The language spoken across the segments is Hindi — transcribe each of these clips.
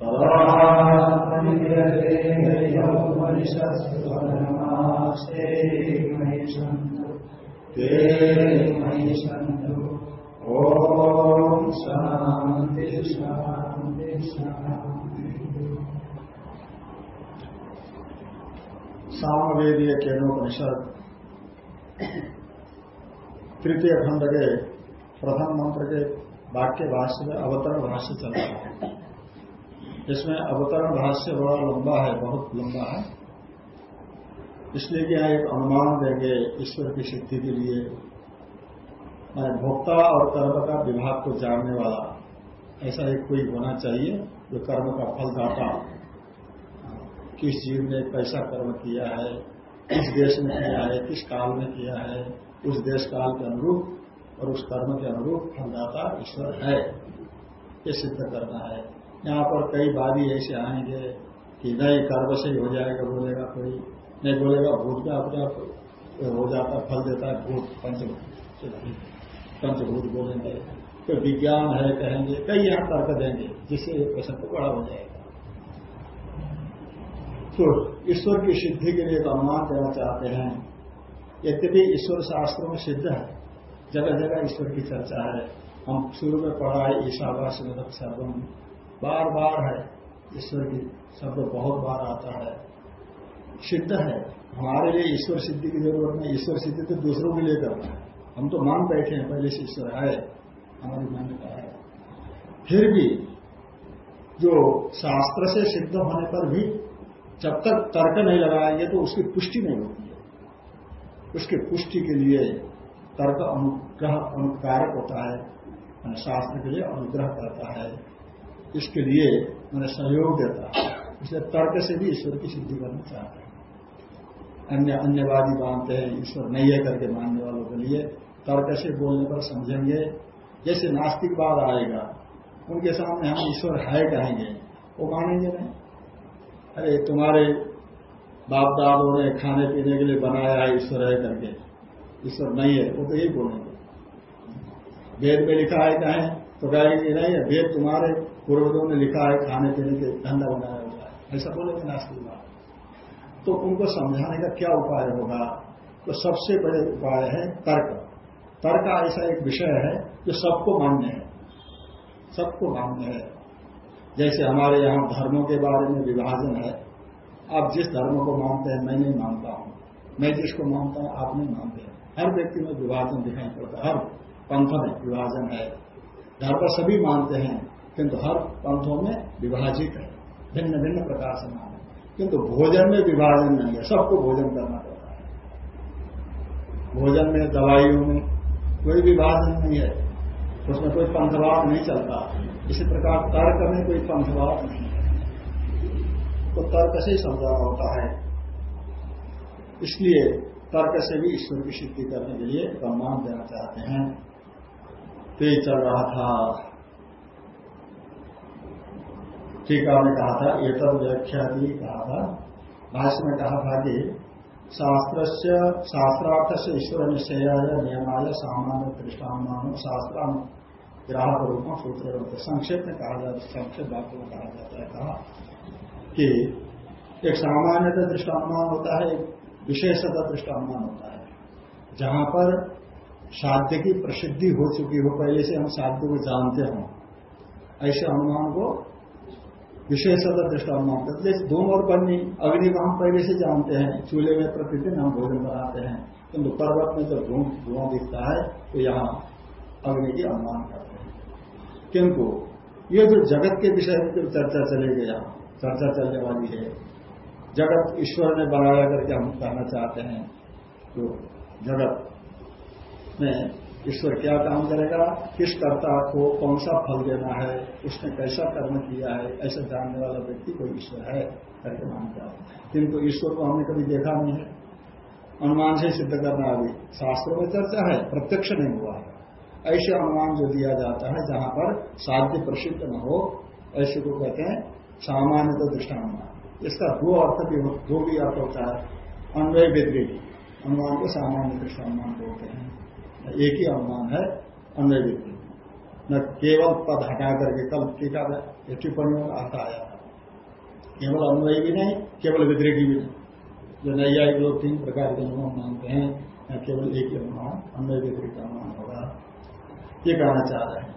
ते ॐ शान्ति शान्ति शान्ति सामवेदीय केनोपनिषद, तृतीय खंड के प्रथम के वाक्य भाष्य में अवतरण भाष्य चल रहा है। इसमें अवतरण भाष्य बड़ा लंबा है, बहुत लंबा है। इसलिए कि एक अनुमान देंगे ईश्वर की सिद्धि के लिए। मैं भोक्ता और कर्म का विभाग को जानने वाला, ऐसा एक कोई होना चाहिए जो कर्म का फलदाता किस जीव ने कैसा कर्म किया है, किस देश में किया है, किस काल में किया है, उस देश काल के अनुरूप और उस कर्म के अनुरूप फलदाता ईश्वर है। ये सिद्ध करना है। यहाँ पर कई बारी ऐसे आएँगे कि नहीं, कर्म से ही जाएगा, बोलेगा कोई। नहीं बोलेगा, भूत का अपने आप हो जाता, फल देता है, भूत, पंच पंचभूत बोलेंगे। कोई विज्ञान है, कहेंगे, कई यहाँ तर्क देंगे, जिससे ये प्रसंग बड़ा हो जाएगा। तो ईश्वर की सिद्धि के लिए एक अनुमान देना चाहते हैं। यद्यपि ईश्वर शास्त्रों में सिद्ध है जगह जगह ईश्वर की चर्चा है। हम शुरू में पढ़ा है ईशावास सर्वम बार बार है। ईश्वर की शब्द बहुत बार आता है। सिद्ध है। हमारे लिए ईश्वर सिद्धि की ज़रूरत नहीं। ईश्वर सिद्धि तो दूसरों के लिए करना है। हम तो मान बैठे हैं, पहले से ईश्वर है हमारी मान्यता है। फिर भी जो शास्त्र से सिद्ध होने पर भी जब तक तर्क नहीं लगाएँगे तो उसकी पुष्टि नहीं होती है। उसकी पुष्टि के लिए तर्क अनुग्रह अनुकारक होता है। शास्त्र के लिए अनुग्रह करता है। इसके लिए मैंने सहयोग देता है इसलिए तर्क से भी ईश्वर की सिद्धि करना चाहते हैं। अन्य अन्यवादी मानते हैं, ईश्वर नहीं है करके मानने वालों के लिए तर्क से बोलने पर समझेंगे। जैसे नास्तिकवाद आएगा, उनके सामने हम ईश्वर है कहेंगे, वो मानेंगे नहीं। अरे, तुम्हारे बाप दादों ने खाने पीने के लिए बनाया है ईश्वर है करके। ईश्वर नहीं है, वो तो यही बोलेंगे। वेद में लिखा है कहें तो कहेंगे नहीं है, वेद तुम्हारे पूर्वजों ने लिखा है, खाने पीने के धंधा बनाया हुआ है। ऐसा बोलेंगे नास्तिकवाद तो उनको समझाने का क्या उपाय होगा? तो सबसे बड़े उपाय है तर्क। तर्क ऐसा एक विषय है जो सबको मान्य है। सबको मान्य है। जैसे हमारे यहाँ धर्मों के बारे में विभाजन है। आप जिस धर्म को मानते हैं, मैं नहीं मानता हूँ। मैं जिसको मानता हूँ, आप नहीं मानते हर व्यक्ति में विभाजन दिखाई पड़ता है। हर पंथ में विभाजन है। धर्म सभी मानते हैं। किंतु हर पंथों में विभाजित है। भिन्न भिन्न प्रकार से मान। है किंतु भोजन में विभाजन नहीं है। सबको भोजन करना पड़ता है। भोजन में, दवाइयों में कोई विभाजन नहीं है। उसमें कोई पंथवाद नहीं चलता। इसी प्रकार तर्क में कोई पंथवाद नहीं है। तो तर्क से ही समझाना होता है। इसलिए तर्क से भी ईश्वर की सिद्धि करने के लिए सम्मान देना चाहते हैं। तो चल रहा था। टीका में कहा था ये तब व्याख्या कहा था। भाष्य में कहा था कि शास्त्र शास्त्रार्थ से ईश्वर निश्चयाय नियमाय सामान्य दृष्टान शास्त्र ग्राहक रूप में सूत्र संक्षेप में कहा जाता है, संक्षेप वाक्य में कहा जाता है, कहा कि एक सामान्यता दृष्टानुमान होता है, एक विशेषता दृष्टानुमान होता है। जहाँ पर साध्य की प्रसिद्धि हो चुकी हो, पहले से हम साध्य को जानते हों, ऐसे अनुमान को विशेषता दृष्टानुमान करते जैसे धूम और पन्नी अग्नि को हम पहले से जानते हैं, चूल्हे में प्रतिदिन हम भोजन बनाते हैं। किंतु पर्वत में जब धूम, धुआँ दिखता है तो यहाँ अग्नि की अनुमान करते हैं। किंतु ये जो जगत के विषय में जो चर्चा चलेगी यहाँ चर्चा चलने वाली है, जगत ईश्वर ने बनाया करके हम कहना चाहते हैं तो जगत में ईश्वर क्या काम करेगा? किस कर्ता को कौन सा फल देना है? उसने कैसा कर्म किया है? ऐसा जानने वाला व्यक्ति कोई ईश्वर है? करके मानता है। किंतु ईश्वर को हमने कभी देखा नहीं है। अनुमान से सिद्ध करना अभी शास्त्रों में चर्चा है, प्रत्यक्ष नहीं हुआ है। ऐसे अनुमान जो दिया जाता है, जहाँ पर साध्य प्रसिद्ध न हो, ऐसे को कहते हैं सामान्य तो दृष्टानुमान इसका दो अर्थ भी दो भी अर्थ होता है। अन्वय विद्रिक अनुमान को सामान्य दृष्टानुमान बोलते हैं। एक ही अनुमान है, अन्य व्यक्ति न केवल पद हटा करके कल टीका में टिप्पणियों में अर्थ आया केवल अन्वय भी नहीं, केवल विद्रेकी भी नहीं। जो नैयायिक लोग तीन प्रकार के अनुमान मानते हैं, न केवल एक ही अनुमान विद्रिक का अनुमान होगा। ये कहना चाह रहे हैं।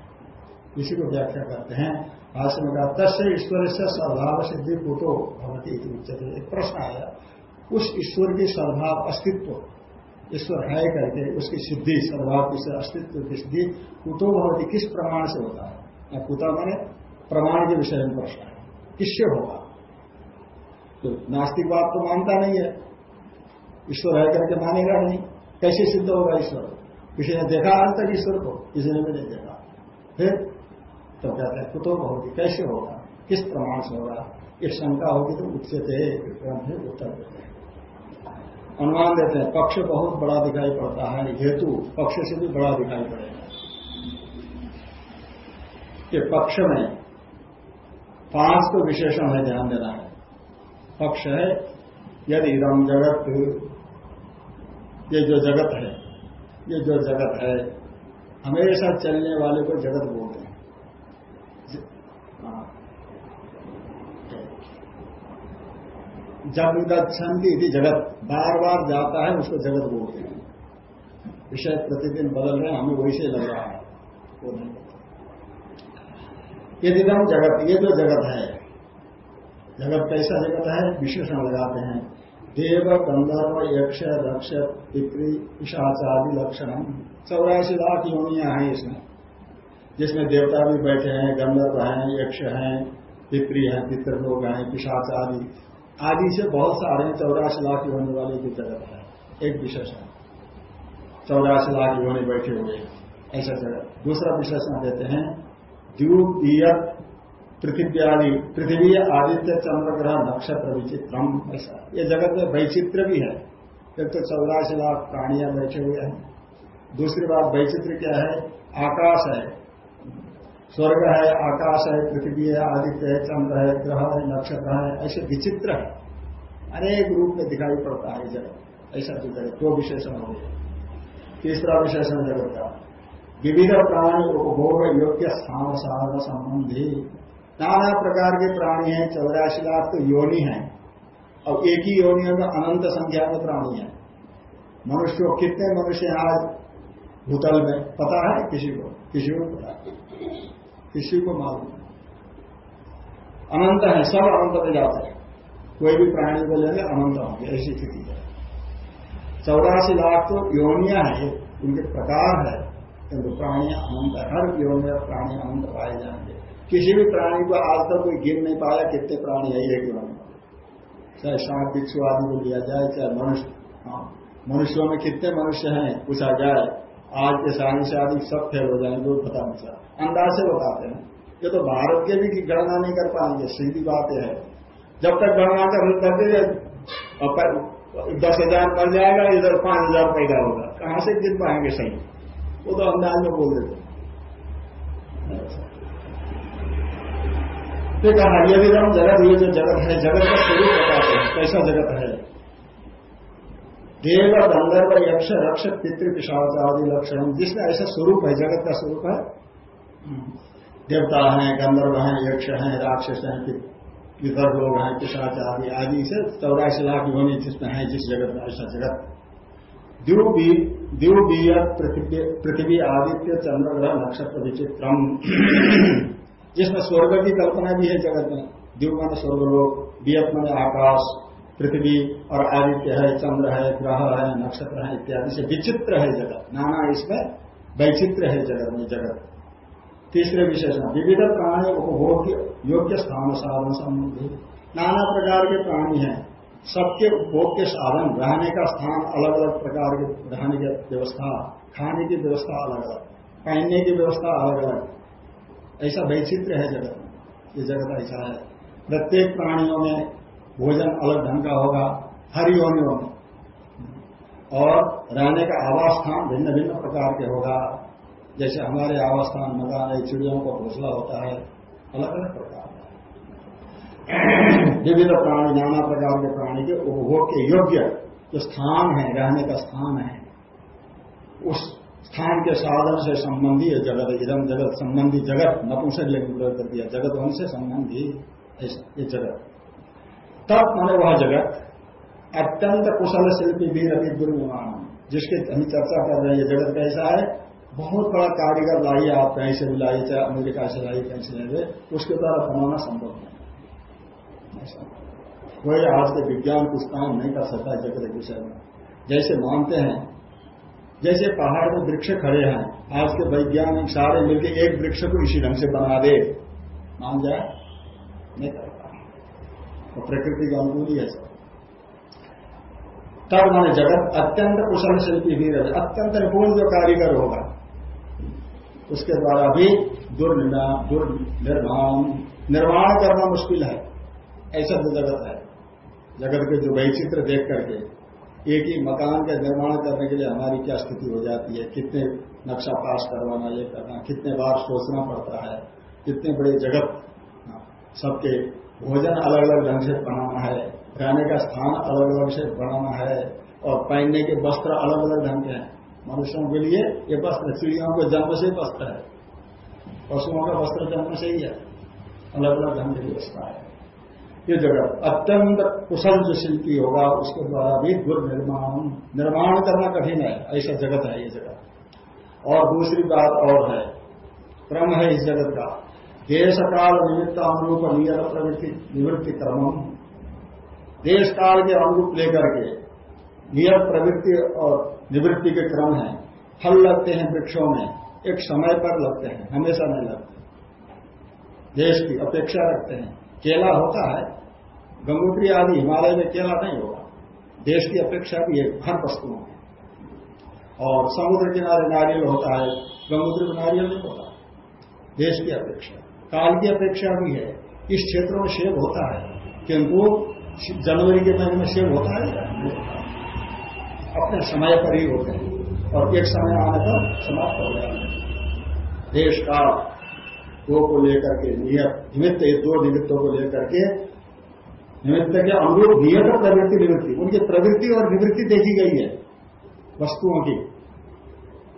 इसी को व्याख्या करते हैं। भाष्य में कहा, तस्य ईश्वर से सद्भाव सिद्धि कुतो भवती एक प्रश्न आया, उस ईश्वर की सद्भाव अस्तित्व ईश्वर है करके उसकी सिद्धि सर्वात की अस्तित्व की सिद्धि कुतो भवती, किस प्रमाण से होता है? या कुता मैंने प्रमाण के विषय में प्रश्न है। किससे होगा? तो नास्तिक बात तो मानता नहीं है। ईश्वर है करके मानेगा नहीं। कैसे सिद्ध होगा ईश्वर? किसी ने देखा आज तक ईश्वर को? किसी ने भी नहीं देखा। फिर तो कहते हैं कुतो होगी कैसे होगा? किस प्रमाण से होगा? एक शंका होगी तो उच्चते उत्तर देते हैं। अनुमान देते हैं, पक्ष बहुत बड़ा दिखाई पड़ता है, हेतु पक्ष से भी बड़ा दिखाई पड़ेगा। कि पक्ष में पाँच को विशेषण है ध्यान देना है। पक्ष है, यदि इदम जगत, ये जो जगत है, ये जो जगत है, हमेशा चलने वाले को जगत बोलते जब यदि जगत। बार बार जाता है, उसको जगत बोलते हैं। विषय प्रतिदिन बदल रहे हैं, हमें वैसे लग रहा है। वो नहीं। यदि हम जगत, ये जो जगत है, जगत कैसा जगत है? विशेषण लगाते हैं। देव, गंधर्व, यक्ष, रक्ष, पितृ पिशाचादि लक्षण। चौरासी लाख योनिया हैं इसमें। जिसमें देवता भी बैठे हैं, गंधर्व हैं, यक्ष हैं, पितृ हैं पितृ लोग हैं पिशाच आदि से बहुत सारे चौरासी लाख होने वाले की जगत है। एक विशेषण। चौरासी लाख होने बैठे हुए। ऐसा जगत दूसरा विशेषण देते हैं द्यूत पृथ्वी आदि पृथ्वी आदित्य चंद्र ग्रह नक्षत्र विचित्रम। ऐसा। ये जगत में वैचित्र भी है। एक तो चौरासी लाख प्राणियाँ बैठे हुए हैं। दूसरी बात वैचित्र क्या है? आकाश है। स्वर्ग है, आकाश है, पृथ्वी है, आदित्य है, चंद्र है, ग्रह है, नक्षत्र है, ऐसे विचित्र है। अनेक रूप में दिखाई पड़ता है जगत। ऐसा जो जगत, दो विशेषण हो गए। तीसरा विशेषण जगत का, विविध प्राणी उपभोग योग्य स्थान साधन संबंधी। नाना प्रकार के प्राणी हैं चौरासी लाख तो योनि है। और एक ही योनियों में अनंत संख्या में प्राणी है। मनुष्य, कितने मनुष्य आज भूतल में? पता है? किसी को? किसी को पता किसी को मालूम अनंत है, सब अनंत में जाते हैं। कोई भी प्राणी को लेंगे अनंत होंगे ऐसी स्थिति है। चौरासी लाख तो योनिया है उनके प्रकार है। किंतु प्राणी अनंत हर योनि में प्राणी अनंत पाए जाएँगे। किसी भी प्राणी को आज तक कोई गिन नहीं पाया कितने प्राणी है, एक योनि चाहे सांप, भिक्षु आदि को लिया जाए, चाहे मनुष्य हाँ मनुष्यों में कितने मनुष्य हैं, पूछा जाए, आज के साइंस से आदि सब फेल हो जाएँगे, वो पता नहीं चला। अंदाज से बताते हैं। ये तो भारत के भी गणना नहीं कर पाएँगे, सीधी बात है। जब तक गणना कर करते दस हज़ार बन जाएगा, इधर पाँच हज़ार पैदा होगा। कहाँ से गिन पाएँगे सही? वो तो अंदाज में बोल देते कहा ये भी हम जगत, ये जो जगत है, जगत का स्वरूप बताते हैं, कैसा जगत है? देव, गंधर्व, यक्ष, रक्ष, पितृ, पिशाच आदि लक्षण जिसमें ऐसा स्वरूप है, जगत का स्वरूप है देवता हैं, गंधर्व हैं, यक्ष हैं, राक्षस हैं पितर लोग हैं, पिशाच आदि से चौरासी लाख योनि जिसमें है, जिस जगत में, ऐसा जगत। द्यूबीय पृथ्वी आदित्य चंद्र ग्रह नक्षत्र विचित्रम। जिसमें स्वर्ग की कल्पना भी है जगत में। द्वीप मन स्वर्गलोक बियत मन आकाश, पृथ्वी और आदित्य है, चंद्र है, ग्रह है, नक्षत्र है, इत्यादि से विचित्र है जगत। नाना इसमें वैचित्र है जगत में, जगत। तीसरे विशेषण विविध प्राणी उपभोग योग्य स्थान साधन संबंधी। नाना प्रकार के प्राणी हैं। सबके उपभोग के साधन, रहने का स्थान अलग अलग प्रकार के रहने की व्यवस्था, खाने की व्यवस्था अलग अलग पहनने की व्यवस्था अलग अलग ऐसा वैचित्र है जगत ये जगत ऐसा है। प्रत्येक प्राणियों में भोजन अलग ढंग का होगा, हर योनियों में और रहने का आवास स्थान भिन्न भिन्न प्रकार के होगा। जैसे हमारे आवास स्थान मकान चिड़ियों का घोसला होता है अलग अलग प्रकार विविध प्राणी, नाना प्रकार के प्राणी के उपभोग के योग्य जो स्थान है, रहने का स्थान है, उस स्थान के साधन से संबंधी है जगत इधम जगत, संबंधी जगत नपुंसक लेकिन प्रयोग कर दिया, जगत वन से संबंधी ये जगत। तब मैंने वह जगत अत्यंत कुशल शिल्पी भी रवि दुर्विमान जिसके हम चर्चा कर रहे हैं, ये जगत कैसा है? बहुत बड़ा कारीगर लाइए आप कहीं से भी लाइए, चाहे अमेरिका से लाइए कहीं से लाइए उसके द्वारा बनाना संभव नहीं कोई आज के विज्ञान कुछ काम नहीं कर सकता जगत विषय में। जैसे मानते हैं, जैसे पहाड़ में वृक्ष खड़े हैं, आज के वैज्ञानिक सारे मिलकर एक वृक्ष को इसी ढंग से बना दे। मान जाए? नहीं करता तो प्रकृति का अनुकूल ही है तब मैंने जगत अत्यंत कुशल शिल्पी भी रहे अत्यंत निपुण जो कारीगर होगा उसके द्वारा भी दुर्निर्माण निर्माण करना मुश्किल है। ऐसा जो जगत है। जगत के जो वैचित्र देख करके एक ही मकान का निर्माण करने के लिए हमारी क्या स्थिति हो जाती है? कितने नक्शा पास करवाना, ये करना, कितने बार सोचना पड़ता है? कितने बड़े जगत, सबके भोजन अलग अलग ढंग से बनाना है, रहने का स्थान अलग अलग से बनाना है, और पहनने के वस्त्र अलग अलग ढंग के हैं। मनुष्यों के लिए ये वस्त्र चिड़ियों के जन्म से वस्त्र है। पशुओं का वस्त्र जन्म से ही है। अलग अलग ढंग की व्यवस्था है। ये जगत अत्यंत कुशल जो शिल्पी होगा, उसके द्वारा भी दुर्निर्माण, निर्माण करना कठिन है। ऐसा जगत है ये जगत। और दूसरी बात और है। क्रम है इस जगत का। देश काल निमित्त अनुरूप नियत प्रवृत्ति, निवृत्ति क्रम देश काल के अनुरूप लेकर के नियत प्रवृत्ति और निवृत्ति के क्रम है। फल लगते हैं वृक्षों में, एक समय पर लगते हैं, हमेशा नहीं लगते। देश की अपेक्षा रखते हैं। केला होता है, गंगोत्री आदि हिमालय में केला नहीं होगा। देश की अपेक्षा भी है हर वस्तुओं में और समुद्र किनारे नारियल होता है, गंगोत्री में नारियल नहीं होता। देश की अपेक्षा। काल की अपेक्षा भी है। इस क्षेत्र में सेब होता है। किंतु जनवरी के महीने में सेब होता है अपने समय पर ही होते हैं। और एक समय आने पर समाप्त हो जाते हैं। देश का दो को लेकर के नियत निमित्त दो निमित्तों को लेकर के निमित्त के अनुरूप नियत और प्रवृत्ति निवृत्ति। उनकी प्रवृत्ति और निवृत्ति देखी गई है वस्तुओं की।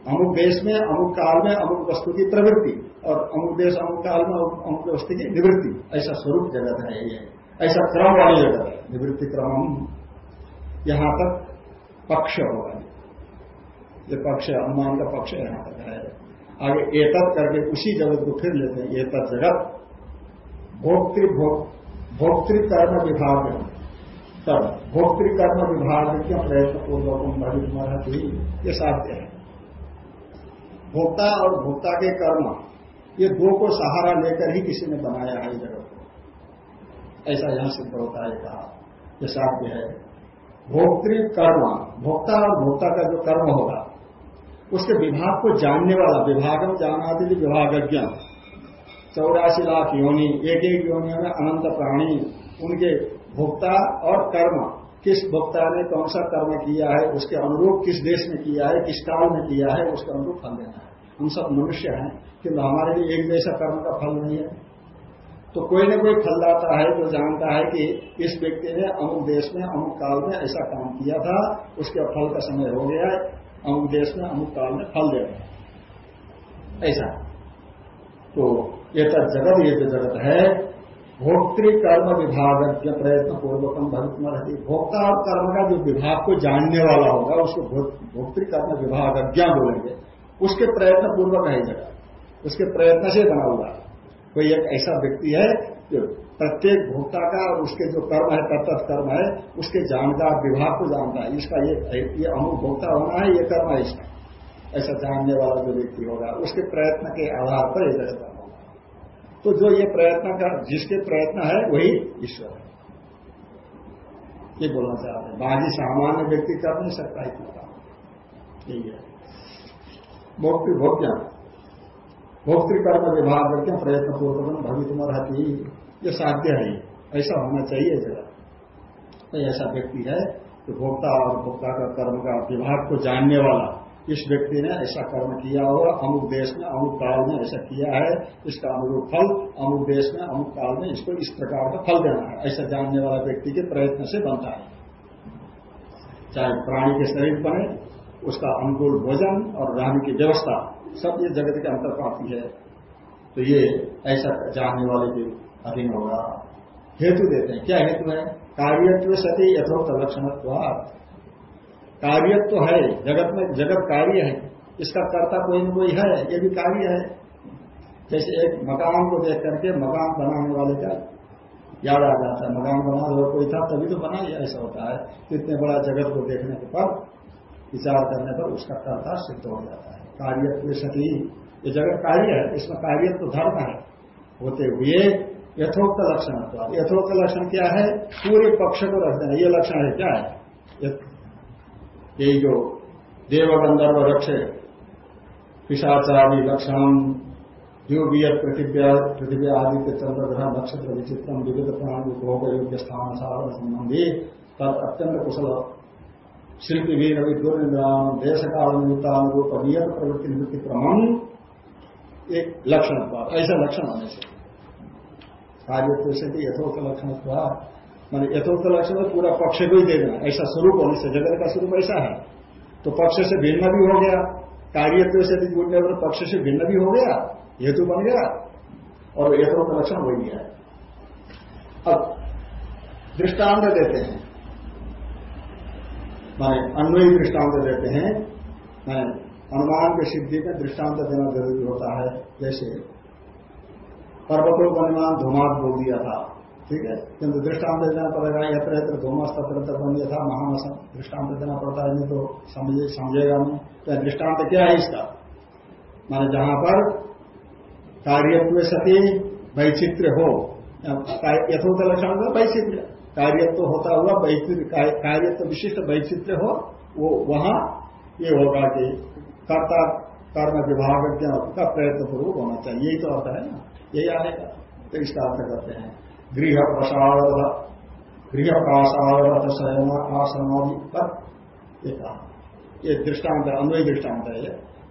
अमुक देश में, अमुक काल में, अमुक वस्तु की प्रवृत्ति और अमुक देश, अमुक काल में, अमुक वस्तु की निवृत्ति। ऐसा स्वरूप जगत है ये। ऐसा क्रम वाली जगत है। निवृत्ति क्रम यहाँ तक पक्ष होगा। ये पक्ष अनुमान का पक्ष यहाँ तक है। आगे एतत करके उसी जगत को फिर लेते हैं। एतत जगत, भोक्तृ भोक्तृकर्म विभाग। तब भोक्तृकर्म विभाग क्यों प्रयत्न पूर्वक थी ये साध्य है। भोक्ता और भोक्ता के कर्म, ये दो को सहारा लेकर ही किसी ने बनाया है जगत को ऐसा यहाँ सिद्ध होता है कहा। यह साध्य है। भोक्तृ कर्म, भोक्ता और भोक्ता का जो कर्म होगा, उसके विभाग को जानने वाला विभाग विभागम जानादि विभागज्ञ। चौरासी लाख योनि एक एक योनियों में अनंत प्राणी, उनके भोक्ता और कर्म, किस भोक्ता ने कौन सा कर्म किया है, उसके अनुरूप किस देश में किया है, किस काल में किया है, उसके अनुरूप फल देना है। हम सब मनुष्य हैं, किंतु हमारे लिए एक जैसा कर्म का फल नहीं है। तो कोई ना कोई फल लाता है जो जानता है कि इस व्यक्ति ने अमुक देश में, अमुक काल में ऐसा काम किया था, उसके फल का समय हो गया है, अमुक देश में, अमुक काल में फल दे ऐसा। तो ये तो जगत, ये जो जगत है। भोक्तृ कर्म विभाग प्रयत्न पूर्वकम भविष्य रहती भोक्ता और कर्म का जो विभाग को जानने वाला होगा, उसको भोक्तृ कर्म विभाग अज्ञा बोलेंगे। उसके प्रयत्न पूर्वक है जगह उसके प्रयत्न से बना हुआ कोई एक ऐसा व्यक्ति है जो प्रत्येक भोक्ता का और उसके जो कर्म है तत्त कर्म है, उसके जानकार विभाग को जानता है। इसका ये ये अमुक भोक्ता होना है, ये कर्म है इसका। ऐसा जानने वाला जो व्यक्ति होगा, उसके प्रयत्न के आधार पर ये जगत होगा तो जो ये प्रयत्न का, जिसके प्रयत्न है, वही ईश्वर है। ये बोलना चाहते हैं। बाकी सामान्य व्यक्ति कर नहीं सकता इतना। काम यही है। भोक्ति भोग्य भोक्तृकर्म विभाग करके प्रयत्न पूर्वक भवितुम रहती ये साध्य है। ऐसा होना चाहिए जगह तो ऐसा व्यक्ति है कि भोक्ता और भोक्ता का कर्म का विभाग को जानने वाला। इस व्यक्ति ने ऐसा कर्म किया होगा, अमुक देश में, अमुक काल में ऐसा किया है, इसका अनुरूप फल, अमुक देश में, अमुक काल में इसको इस प्रकार का फल देना है। ऐसा जानने वाला व्यक्ति के प्रयत्न से बनता है। चाहे प्राणी के शरीर बने उसका अनुकूल भोजन और रहने की व्यवस्था सब ये जगत के अंतर पाती है। तो ये ऐसा जानने वाले के अधीन होगा। हेतु देते हैं। क्या हेतु है? कार्यत्व सती यथोक्त लक्षण कार्य तो है, जगत में जगत कार्य है। इसका कर्ता कोई न कोई है, ये भी कार्य है। जैसे एक मकान को देख करके मकान बनाने वाले का याद आ जाता है, मकान बना अगर कोई था तभी तो बना ही ऐसा होता है। इतने बड़ा जगत को देखने के पर विचार करने पर उसका कर्ता सिद्ध हो जाता है। कार्य सती, ये जगत कार्य है, इसमें कार्य तो धर्म है। होते हुए यथोक्त लक्षण यथोक्त लक्षण क्या है? पूरे पक्ष को रखते हैं ये लक्षण है क्या? है ये जो देवगंधर्व रक्ष पिशाचारी लक्षण योगियत पृथ्व्या पृथ्वी आदित्य चंद्र ग्रह नक्षत्र विचित्रम, विविध प्राण भोग योग्य स्थान, साधन संबंधी तब अत्यंत कुशल शिल्पी वीर विद्युराम देश काल निमित्तानुरूप नियत प्रवृत्ति निवृत्ति प्रमाण एक लक्षण ऐसा लक्षण होने से। कार्य से यथोक्त लक्षण मैंने यथोक्त लक्षण पूरा पक्ष को ही देना। ऐसा स्वरूप होने से, जगत का स्वरूप ऐसा है। तो पक्ष से भिन्न भी हो गया। कार्य से जुड़ने पर पक्ष से भिन्न भी हो गया, हेतु बन गया, और यथोक्त लक्षण है। अब दृष्टांत देते हैं। माने अन्वयी दृष्टांत देते हैं, मैंने अनुमान की सिद्धि में दृष्टांत देना ज़रूरी होता है, जैसे पर्वतों का अनुमान धुमात बोल दिया था, ठीक है? किंतु दृष्टांत देना पड़ेगा यत्र यत्र धूमस तत्र बन गया था, महामस दृष्टांत देना पड़ता है, नहीं तो समझे, समझेगा नहीं। तो दृष्टांत क्या है इसका? माने जहाँ पर कार्यत्व सती वैचित्र हो यथोत लक्षण का वैचित्र। कार्यत्व होता हुआ कार्यत्व विशिष्ट वैचित्र हो, वो वहाँ ये होगा कि कर्ता, कर्म विभाग का प्रयत्न पूर्वक होना चाहिए। यही तो अर्थ है ना। यही आएगा तो इसका अर्थ करते हैं। गृह प्रसाद गृह प्रसाद पर ये दृष्टांत है अन्वय दृष्टांत है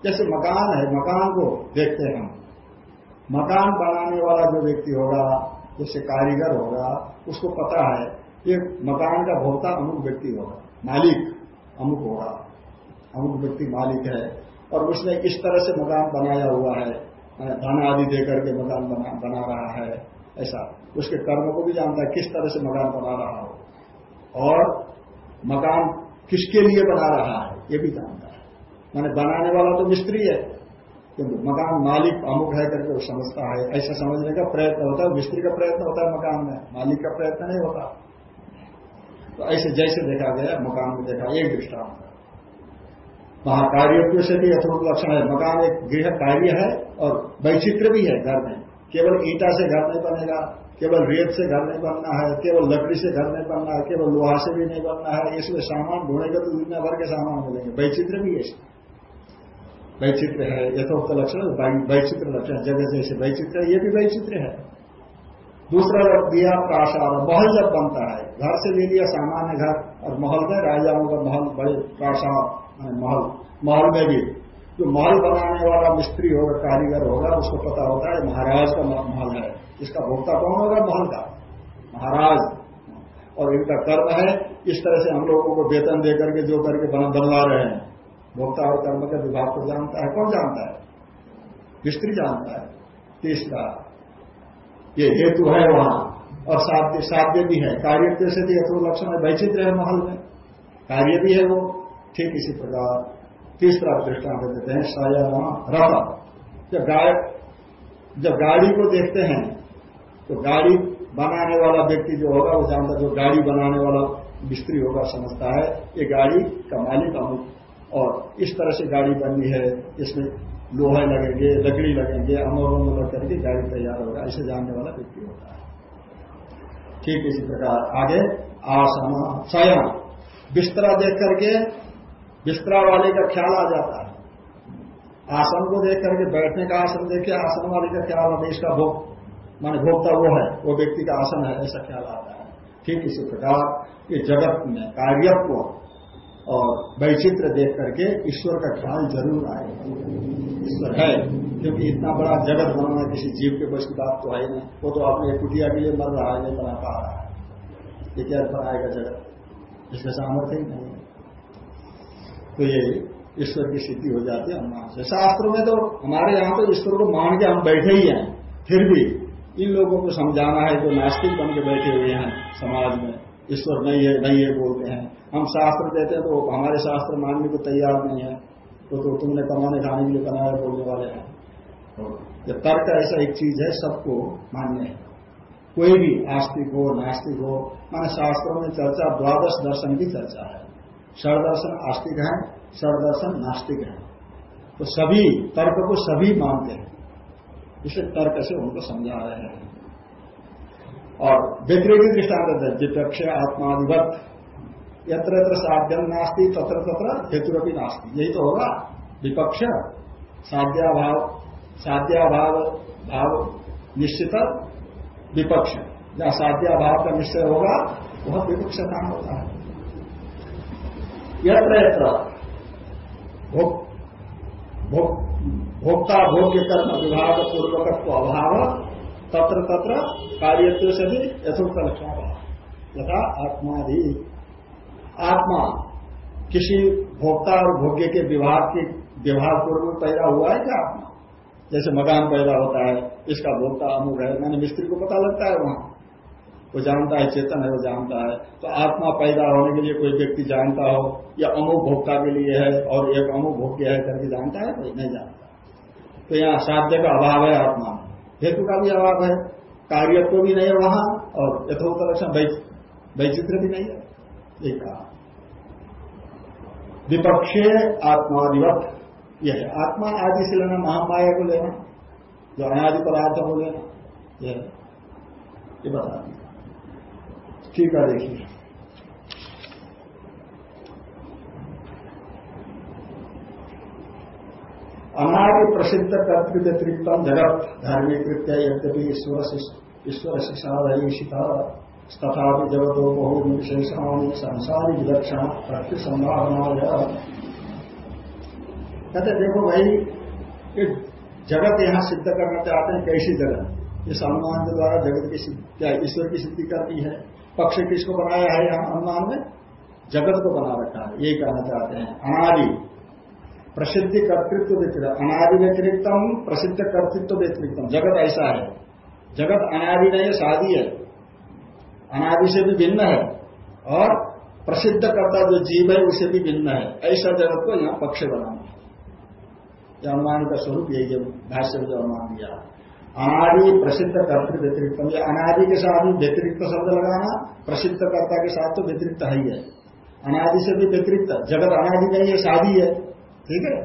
जैसे मकान है, मकान को देखते हैं मकान बनाने वाला जो व्यक्ति होगा जैसे कारीगर होगा उसको पता है ये मकान का भोक्ता अमुक व्यक्ति होगा मालिक अमुक होगा अमुक व्यक्ति मालिक है। और उसने इस तरह से मकान बनाया हुआ है धन आदि देकर के मकान बना, बना रहा है ऐसा। उसके कर्म को भी जानता है किस तरह से मकान बना रहा हो। और मकान किसके लिए बना रहा है ये भी जानता है। मैंने बनाने वाला तो मिस्त्री है किंतु मकान मालिक अमुक है करके वो समझता है। ऐसा समझने का प्रयत्न होता है मिस्त्री का प्रयत्न होता है मकान में। मालिक का प्रयत्न नहीं होता। तो ऐसे जैसे देखा गया, मकान में देखा, एक दृष्टांत वहाँ कार्य से भी यथोक्त लक्षण है। मकान एक गृह कार्य है और वैचित्र भी है घर में। केवल ईटा से घर नहीं बनेगा, केवल रेत से घर नहीं बनना है, केवल लकड़ी से घर नहीं बनना है, केवल लोहा से भी नहीं बनना है। इसमें सामान ढूंढेगा तो दुनिया भर के सामान मिलेंगे। वैचित्र भी है वैचित्र है, यथोक्त लक्षण वैचित्र लक्षण जगह जैसे वैचित्र है, ये भी वैचित्र है। दूसरा जब दिया प्रासाद महल जब बनता है, घर से ले लिया सामान्य घर, और महल में राजाओं का महल बड़े प्रासाद महल महल में भी। जो महल बनाने वाला मिस्त्री होगा, कारीगर होगा, उसको पता होता है महाराज का महल है। इसका भोक्ता कौन होगा? महल का। महाराज। और इनका कर्म है, इस तरह से हम लोगों को वेतन दे करके जो करके बनवा रहे हैं। भोक्ता और कर्म का विभाग को जानता है। कौन जानता है? मिस्त्री जानता है। तीसरा, ये हेतु है वहाँ, और साध्य साध्य भी है। कार्य से भी यथो लक्षण है, वैचित्र है महल में। कार्य भी है वो। ठीक इसी प्रकार। तीसरा दृष्टांत देते हैं, साया रथ। जब गाय जब गाड़ी को देखते हैं तो गाड़ी बनाने वाला व्यक्ति जो होगा, वो जानता जो गाड़ी बनाने वाला मिस्त्री होगा, समझता है, ये गाड़ी का मालिक अमुक और इस तरह से गाड़ी बननी है इसमें लोहे लगेंगे, लकड़ी लगेंगे, अमरों में लग करके गाड़ी तैयार होगा, ऐसे जानने वाला व्यक्ति होता है। ठीक इसी प्रकार, आगे, आसन स्वयं बिस्तरा देख करके, बिस्तरा वाले का ख्याल आ जाता है। आसन को देख करके बैठने का आसन देख के, आसन वाले का ख्याल आता है, इसका भोग, माने भोगता वो है, वो व्यक्ति का आसन है, ऐसा ख्याल आता है। ठीक इसी प्रकार, ये जगत में, कार्यत्व। और वैचित्र देख करके ईश्वर का ख्याल ज़रूर आएगा ईश्वर है, क्योंकि इतना बड़ा जगत बनाना किसी जीव के बस की बात तो है नहीं। वो तो अपने कुटिया के लिए मर रहा है, नहीं बना पा रहा है। ये क्या बनाएगा जगत? इसका सामर्थ्य ही नहीं है। तो ये ईश्वर की सिद्धि हो जाती है अनुमान से। शास्त्रों में तो हमारे यहाँ तो ईश्वर को मान के हम बैठे ही हैं। फिर भी इन लोगों को समझाना है जो नास्तिक बन के बैठे हुए हैं समाज में। ईश्वर नहीं है नहीं है बोलते हैं। हम शास्त्र देते हैं तो हमारे शास्त्र मानने को तैयार नहीं है। तो, तो तुमने कमाने खाने के लिए बनाया बोलने वाले हैं। तो ये तर्क ऐसा एक चीज़ है सबको मान्य है। कोई भी आस्तिक हो नास्तिक हो माने शास्त्रों में चर्चा द्वादश दर्शन की चर्चा है। दर्शन आस्तिक है दर्शन नास्तिक है। तो सभी तर्क को सभी मानते हैं। इसे तर्क से उनको समझा रहे हैं। और व्यतिरिक दृष्टांत विपक्ष आत्माधिवत यत्र यत्र साध्यम नास्ती, तत्र तत्र हेतुरपी नास्ती। यही तो होगा। विपक्ष, साध्याभाव साध्याभाव, भाव निश्चित, विपक्ष। जहाँ साध्याभाव का निश्चय होगा, वह विपक्ष काम होता है। यत्र यत्र। भोक्ता, भोग्य कर्म विभाग पूर्वकत्व अभाव। तत्र तत्र कार्यत्व से भी यथोक्त लक्षण यथा आत्माधि आत्मा किसी भोक्ता और भोग्य के विभाग के विभाग पूर्व में पैदा हुआ है क्या आत्मा? जैसे मकान पैदा होता है, इसका भोक्ता अमुक है, मैंने मिस्त्री को पता लगता है वहाँ। वो जानता है, चेतन है, वो जानता है। तो आत्मा पैदा होने के लिए कोई व्यक्ति जानता हो, या अमुक भोक्ता के लिए है, और एक अमुक भोग्य है, करके जानता है, कोई नहीं जानता। तो यहाँ साध्य का अभाव है आत्मा हेतु का भी अभाव है। कार्य को भी नहीं है वहाँ और यथोक्त लक्षण वैचित्र भी नहीं है। एक कहा। विपक्षे आत्मादिवत। यह है। आत्मा आदि से लेना महामाया को लेना। जो अनादि पदार्थों को लेना। यह ये बता ठीक है, देखिए। अनादि प्रसिद्ध कर्तृ व्यतिरिक्त जगत धार्मिक कृत्य यद्यपि ईश्वर ईश्वर शिषादयिषिता तथा जगतो बहु विशेषण संसारी विलक्षण प्रति संभावना कहते, देखो भाई, ये जगत यहाँ सिद्ध करना चाहते हैं, कैसी जगत? इस अनुमान के द्वारा जगत की क्या ईश्वर की सिद्धि करती है? पक्ष किसको बनाया है यहाँ? अनुमान में जगत को बना रखा है, यही कहना चाहते हैं। अनादि प्रसिद्धि कर्तृत्व व्यतिरिक्त अनादि व्यतिरिक्तम प्रसिद्ध कर्तृत्व व्यतिरिक्तम जगत ऐसा है। जगत अनादि नहीं शादी है। अनादि से भी भिन्न है। और प्रसिद्ध करता जो जीव है, उसे भी भिन्न है। ऐसा जगत को यहाँ पक्ष बनाना यह अनुमान का स्वरूप यही जब भाष्य में जो अनुमान दिया अनादि प्रसिद्ध कर्तृ व्यतिरिक्त। ये अनादि के साथ व्यतिरिक्त शब्द लगाना, प्रसिद्ध कर्ता के साथ तो व्यतिरिक्त है ही है। अनादि से भी व्यतिरिक्त। जगत अनादि नहीं है शादी है। ठीक है?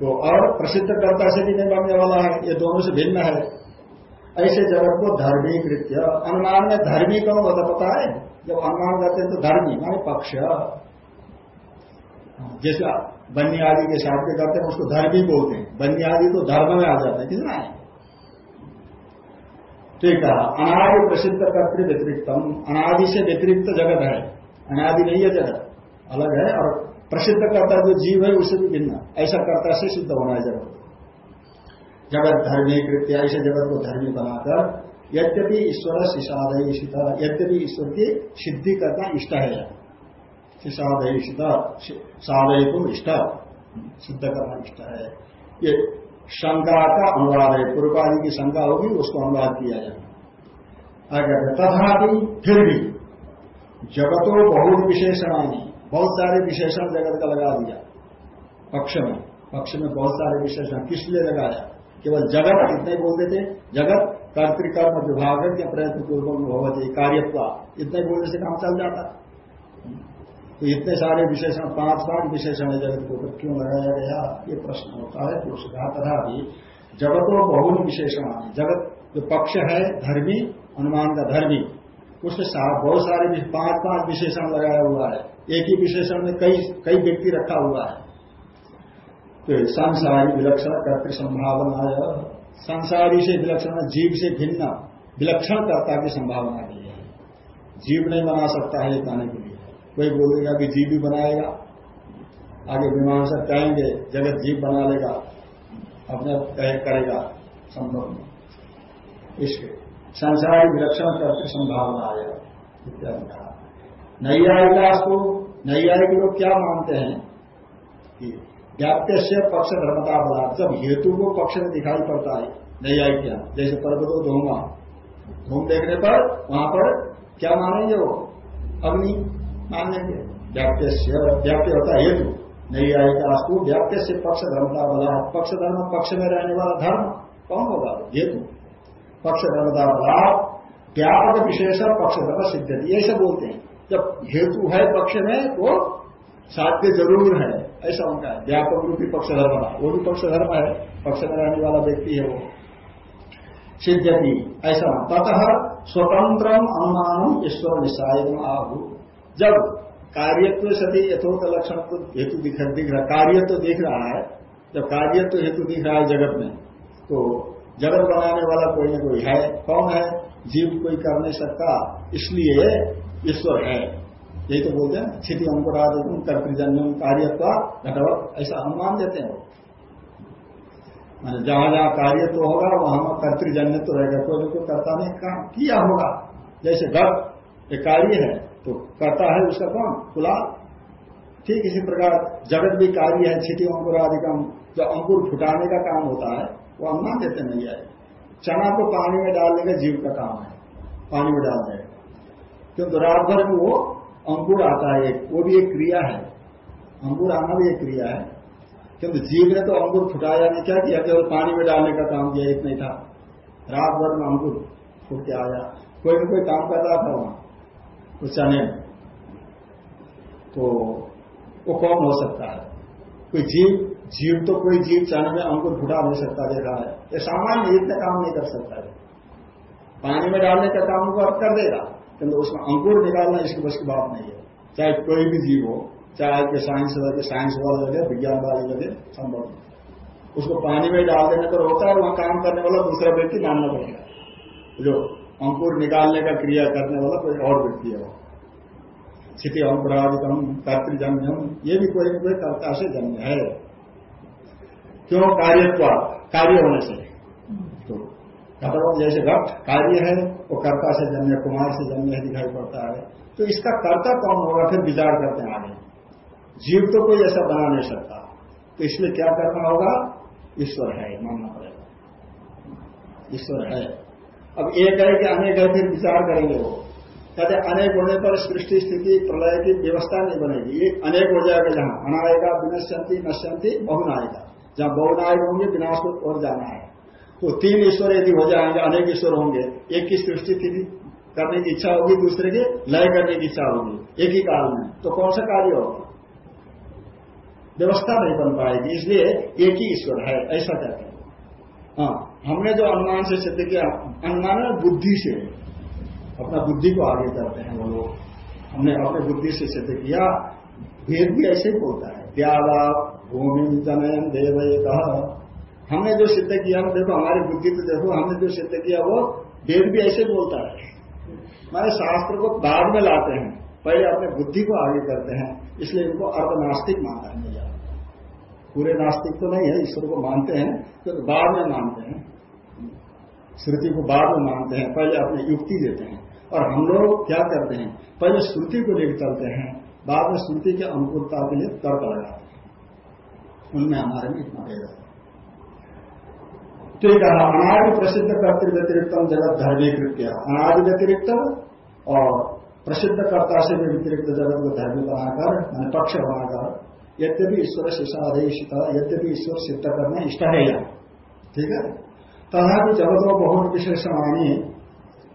तो और प्रसिद्ध कर्ता से भी नहीं बनने वाला है, ये दोनों से भिन्न है। ऐसे जगत को धर्मी कृत्य अनुमान में धर्मी कौन होता पता है जब अनुमान करते हैं तो धर्मी, माने पक्ष। जैसे बन्य आदि के साथ के करते हैं, उसको धर्मी बोलते हैं। बन्य आदि तो धर्म में आ जाता है कितना है ठीक है अनादि प्रसिद्ध कर्तृ व्यतिरिक्तम। अनादि से व्यतिरिक्त जगत है। अनादि नहीं है जगत। अलग है और प्रसिद्ध करता जो जीव है उसे भी भिन्न। ऐसा कर्ता से सिद्ध होना है जगत। जगत धर्मी कृत्य ऐसे जगत को धर्मी बनाकर, यद्यपि ईश्वर शिषादय यद्यपि ईश्वर की सिद्धि करना इष्ट है। शिषादय सादय को इष्ट। सिद्ध करना इष्ट है। ये शंका का अनुवाद है। पूर्वादि की शंका होगी, उसको अनुवाद किया जाए। तथापि फिर भी जगतों बहुत विशेषणानी। बहुत सारे विशेषण जगत का लगा दिया। पक्ष में। पक्ष में बहुत सारे विशेषण। किस लिए लगाया केवल जगत इतने बोलते थे? जगत कर्तिकर्म विभाग के प्रयत्न पूर्वक भगवती कार्यत्वा। इतने बोलने से काम चल जाता। तो इतने सारे विशेषण, पाँच पाँच विशेषण जगत को क्यों लगाया गया? ये प्रश्न होता है। पुरुष कहा तथा भी जगतों बहुल विशेषण जगत जो पक्ष है, धर्मी अनुमान का धर्मी, उसमें बहुत सारे पाँच पाँच विशेषण लगाया हुआ है। एक ही विशेषण में कई कई व्यक्ति रखा हुआ है। तो संसारी विलक्षण कर्त संभावना है। संसारी से विलक्षण, जीव से भिन्न विलक्षण कर्ता की संभावना लिए है। जीव नहीं बना सकता है कहने के लिए। कोई बोलेगा कि जीव भी बनाएगा, आगे विमान मीमांसा कहेंगे जगत जीव बना लेगा, अपने कह, करेगा, संभव नहीं। इसके संसारी विलक्षण करते संभावना आएगा इत्यादि कहा। नैयायिकास को नैयायिक लोग क्या मानते हैं? कि व्याप्य से पक्ष धर्मता बला जब हेतु को पक्ष में दिखाई पड़ता है नैयायिक क्या? जैसे पर्वतो धूमा, धूम देखने पर वहाँ पर क्या मानेंगे वो? अग्नि मानेंगे। व्याप्य व्याप्य होता है हेतु आसू व्याप्य से पक्ष धर्मता बला पक्ष धर्म, पक्ष में रहने वाला धर्म कौन होगा? हेतु। पक्ष धर्मता बला व्यापक विशेष पक्ष धर्म सिद्ध सब बोलते हैं। जब हेतु है, पक्ष में तो साध्य ज़रूर है। ऐसा उनका है। व्यापक रूपी पक्ष धर्म वो भी पक्ष धर्म है। पक्ष में रहने वाला व्यक्ति है वो। सिद्धति ऐसा। ततः स्वतंत्र अनुमान ईश्वर निशाय आहु जब कार्यत्व सभी यथोक्त लक्षण को हेतु दिख रहा कार्य तो दिख रहा है, जब कार्य तो हेतु दिख रहा है जगत में तो जगत बनाने वाला कोई ना कोई है, कौन है? जीव कोई कर नहीं सकता। इसलिए ईश्वर है। यही तो बोलते हैं स्थिति अंकुरादिकुम कर्तजन्यम कार्यत्व, घटवत ऐसा अनुमान देते हैं। मैंने जहाँ जहाँ कार्य तो होगा, वहाँ वहाँ कर्तजन्य तो रहेगा कोई कोई करता नहीं। काम किया होगा। जैसे घट एक कार्य है तो करता है उसका कौन? कुलाल। ठीक इसी प्रकार जगत भी कार्य है क्षिति अंकुर आदि का जो अंकुर फुटाने का काम होता है, वो अनुमान देते नहीं आए। चना को पानी में डालने का जीव का काम है। पानी में डाल देगा। क्योंकि रात भर में वो अंकुर आता है एक। वो भी एक क्रिया है। अंकुर आना भी एक क्रिया है। क्योंकि जीव ने तो अंकुर फुटाया नहीं, क्या किया? केवल पानी में डालने का काम किया इतना ही था। रात भर में अंकुर फूट के आया। कोई ना कोई काम कर रहा था वहाँ, उस चने तो वो कौन हो सकता है? कोई जीव जीव तो कोई जीव चने में अंकुर फुटा नहीं सकता, देखा है। ये सामान्य इतना काम नहीं कर सकता है। पानी में डालने का काम वो कर देगा किंतु उसमें अंकुर निकालना इसकी बस की बात नहीं है। चाहे कोई भी जीव हो, चाहे आज के साइंस लगे साइंस वाले लगे, विज्ञान वाले लगे, संभव उसको पानी में डाल देने पर होता है, वहाँ काम करने वाला दूसरा व्यक्ति मानना पड़ेगा। जो अंकुर निकालने का क्रिया करने वाला कोई और व्यक्ति है स्थिति अंकुरादिकम कर्तजन्यम ये भी कोई कोई कर्ता से जन्म है। क्यों? कार्यत्व कार्य होने से। तो जैसे घट कार्य है वो कर्ता से जन्य कुमार से जन्य दिखाई पड़ता है। तो इसका कर्ता कौन होगा? फिर विचार करते हैं आगे। जीव तो कोई ऐसा बना नहीं सकता। तो इसलिए क्या करना होगा? ईश्वर है, मानना पड़ेगा। ईश्वर है। अब एक है कि अनेक है, फिर विचार करेंगे वो। कहते अनेक होने पर सृष्टि, स्थिति, प्रलय की व्यवस्था नहीं बनेगी। ये अनेक हो जाएगा जहाँ। अनाएगा विनश्यंती, नश्यंती बहुनाएगा जहाँ बहुनायक होंगे, विनाश को और जाना है। तो तीन ईश्वर यदि हो जाएँगे अनेक ईश्वर होंगे। एक की सृष्टि स्थिति करने की इच्छा होगी, दूसरे की लय करने की इच्छा होगी। एक ही काल में तो कौन सा कार्य होगा? व्यवस्था नहीं बन पाएगी, इसलिए एक ही ईश्वर है, ऐसा कहते हैं। हाँ हमने जो अनुमान से सिद्ध किया, अनुमान बुद्धि से। अपना बुद्धि को आगे करते हैं वो लोग। हमने अपने बुद्धि से सिद्ध किया, वेद भी ऐसे ही बोलता है द्यावा भूमि जनयन देव हमने जो सिद्ध किया देखो, हमारी बुद्धि तो देखो, हमने जो सिद्ध किया वो वेद भी ऐसे बोलता है। हमारे शास्त्र को बाद में लाते हैं, पहले अपने बुद्धि को आगे करते हैं, इसलिए इनको अर्धनास्तिक माना है। पूरे नास्तिक तो नहीं है, ईश्वर को मानते हैं तो बाद में मानते हैं। श्रुति को बाद में मानते हैं, पहले अपनी युक्ति देते हैं। और हम लोग क्या करते हैं, पहले श्रुति को लेकर चलते हैं, बाद में श्रुति के अनुकूलता के लिए तर्क लगाते हैं। उनमें हमारे में इतना भेद है। ठीक है अनादि प्रसिद्ध कर्तृ व्यतिरिक्त जगत धर्मीकृत किया अनादि व्यतिरिक्त और प्रसिद्ध कर्ता से व्यतिरिक्त जगत को धर्मी बनाकर मैंने पक्ष बनाकर यद्यपि ईश्वर शिषादेशित यद्यपि ईश्वर सिद्ध करना इष्ट है। यहाँ ठीक है? तथा भी जगत बहुत विशेषण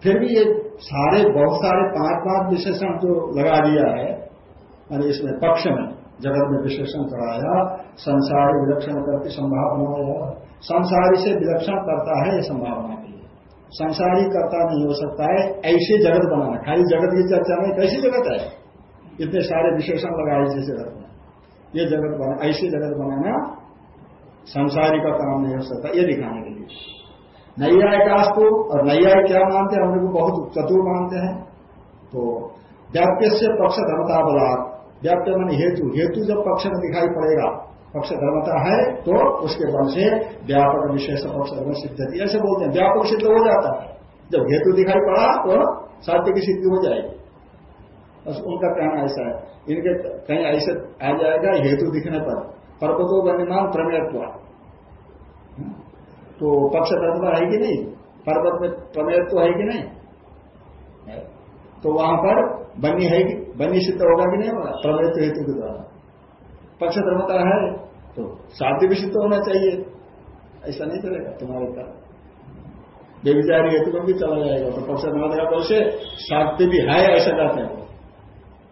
फिर भी ये सारे, बहुत सारे पाँच पाँच विशेषण जो लगा दिया है, मैंने इसमें पक्ष में, जगत में विशेषण कराया, संसार विलक्षण करके संभावना संसारी से विलक्षण करता है ये संभावना के लिए। संसारी करता नहीं हो सकता है, ऐसे जगत बनाना खाली जगत की चर्चा में कैसी जगत है इतने सारे विशेषण लगाए इस जगत में। ये जगत बना, ऐसी जगत बनाना संसारी का काम नहीं हो सकता, ये दिखाने के लिए। नैयायिकाश को और नैयायिक क्या मानते हैं? हमने को बहुत चतुर मानते हैं। तो व्याप्य से पक्ष धर्मता बलात् व्याप्य मान हेतु। हेतु जब पक्ष में दिखाई पड़ेगा पक्ष धर्मता है तो उसके बल से व्यापक विशेष पक्ष धर्म सिद्ध ऐसे बोलते हैं, व्यापक सिद्ध हो जाता है। जब हेतु दिखाई पड़ा तो साध्य की सिद्धि हो जाएगी। बस उनका कहना ऐसा है। इनके कहीं ऐसे आ जाएगा, हेतु दिखने पर। पर्वतो बनिमान प्रमेयत्व। तो पक्ष धर्मता है कि नहीं? पर्वत में प्रमेयत्व है कि नहीं? तो वहाँ पर बनी है कि बनी सिद्ध होगा कि नहीं? होगा प्रमेयत्व हेतु के द्वारा। पक्ष धर्मता है तो भी सिद्ध होना चाहिए। ऐसा नहीं चलेगा तुम्हारे का बेविचारी हेतु में भी चला जाएगा तो पक्ष धर्मता का से साध्य भी है ऐसा कहते हैं।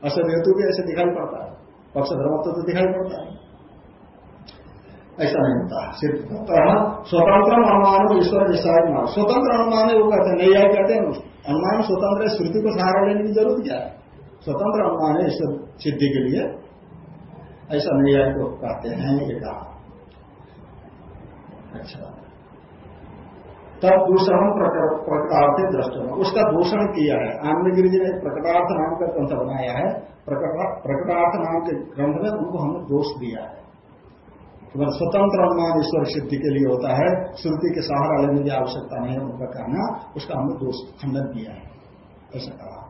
असद हेतु भी ऐसे दिखाई पड़ता है। पक्ष धर्मत्व तो दिखाई पड़ता है। ऐसा नहीं होता। सिर्फ़ स्वतंत्र अनुमान ईश्वर निशाद मान। स्वतंत्र अनुमान है, वो कहते हैं, नहीं आए कहते हैं अनुमान। स्वतंत्र है श्रुति को सहारा लेने की ज़रूरत क्या है? स्वतंत्र अनुमान है ईश्वर सिद्धि के लिए। ऐसा आए को कहते हैं ये कहा। अच्छा। तब दूषण प्रकटार्थ दृष्टि उसका दूषण किया है। आनंदगिरी जी ने प्रकटार्थ नाम का ग्रंथ बनाया है। प्रकटार्थ नाम के ग्रंथ में उनको हमने दोष दिया है। केवल स्वतंत्र अनुमान ईश्वर सिद्धि के लिए होता है। श्रुति के सहारा लेने की आवश्यकता नहीं है उनका कहना। उसका हमने दोष खंडन किया है। ऐसा कहा।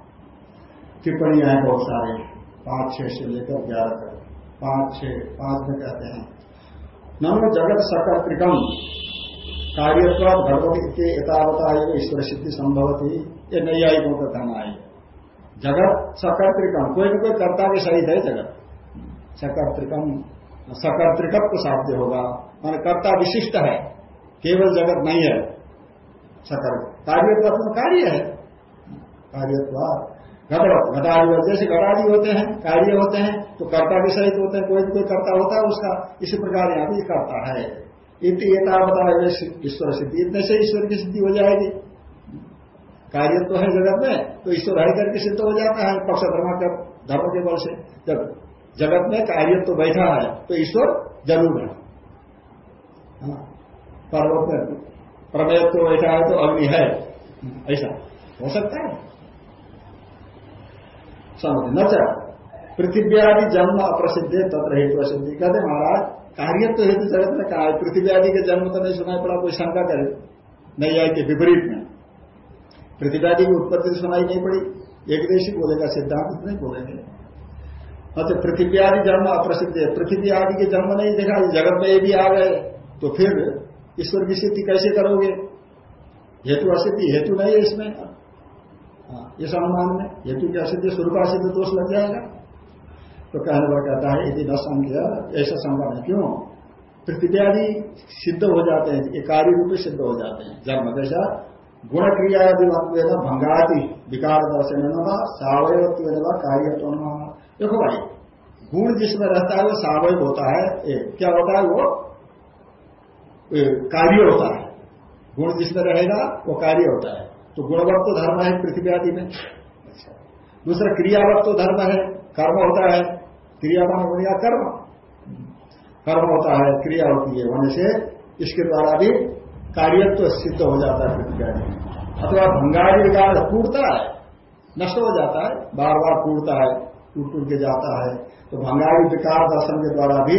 टिप्पणियाँ बहुत सारे। पाँच, छह से लेकर ग्यारह तक। पाँच छह पाँच में कहते हैं। नमो जगत सकल त्रिकम कार्यत्व भगवती के यथावता ईश्वर सिद्धि संभव थी ये नैयायिकों का कहना है जगत सकर्तिकम। कोई ना कोई कर्ता के सहित है जगत। सकर्तिकम। सकर्तिकत्व साध्य होगा। मान कर्ता विशिष्ट है। केवल जगत नहीं है। सकर कार्यत्व कार्य है। कार्यत्व घटवत घटादि जैसे घटादि होते हैं, कार्य होते हैं तो कर्ता भी सहित होते हैं, कोई कोई कर्ता होता है उसका। इसी प्रकार यहाँ भी करता है। इति बता ईश्वर सिद्धि। इतने से ईश्वर की सिद्धि हो जाएगी। कार्य तो है जगत में तो ईश्वर है करके सिद्ध हो जाता है, पक्ष धर्म के धर्म के बल से। जब जगत में कार्य तो बैठा है तो ईश्वर ज़रूर है। हाँ। पर्वत में प्रमेय तो बैठा है तो अग्नि है। ऐसा हो सकता है? समझ न पृथ्वी आदि जन्म अप्रसिद्ध तत्र हेतु प्रसिद्धि। कहते महाराज, कार्य तो हेतु जगत में कहा पृथ्वी आदि के जन्म तो नहीं सुनाई पड़ा कोई शंका करे। नहीं आई के विपरीत में। पृथ्वी आदि की उत्पत्ति तो सुनाई नहीं पड़ी। एक देश बोलेगा सिद्धांत नहीं बोलेंगे मतलब पृथ्वी आदि जन्म अप्रसिद्ध है पृथ्वी आदि के जन्म नहीं देखा जगत में ये भी आ गए तो फिर ईश्वर की सिद्धि कैसे करोगे? हेतु असिद्धि, हेतु नहीं है इसमें। इस अनुमान में हेतु की असिद्धि स्वरूप असिद्ध दोष लग जाएगा। तो कहने पर कहता है, यदि न संख्या ऐसा संभव है क्यों? पृथ्वी आदि सिद्ध हो जाते हैं, ये कार्य रूप सिद्ध हो जाते हैं। जन्म जैसा गुण क्रिया यदि भंगाती विकार दर्शन सावयत्व कार्य तो देखो भाई, गुण जिसमें रहता है, वो सावय होता है क्या होता है वो? कार्य होता है। गुण जिसमें रहेगा, वो कार्य होता है। तो गुणवत्व धर्म है पृथ्वी आदि में। अच्छा दूसरा क्रियावत्व धर्म है, कर्म होता है। क्रियावान होने का कर्म। कर्म होता है, क्रिया होती है। होने से इसके द्वारा भी कार्यत्व सिद्ध हो जाता है प्रतिज्ञा अथवा भंगारी विकार टूटता है, नष्ट हो जाता है बार बार टूटता है टूट टूट के जाता है। तो भंगारी विकार दर्शन के द्वारा भी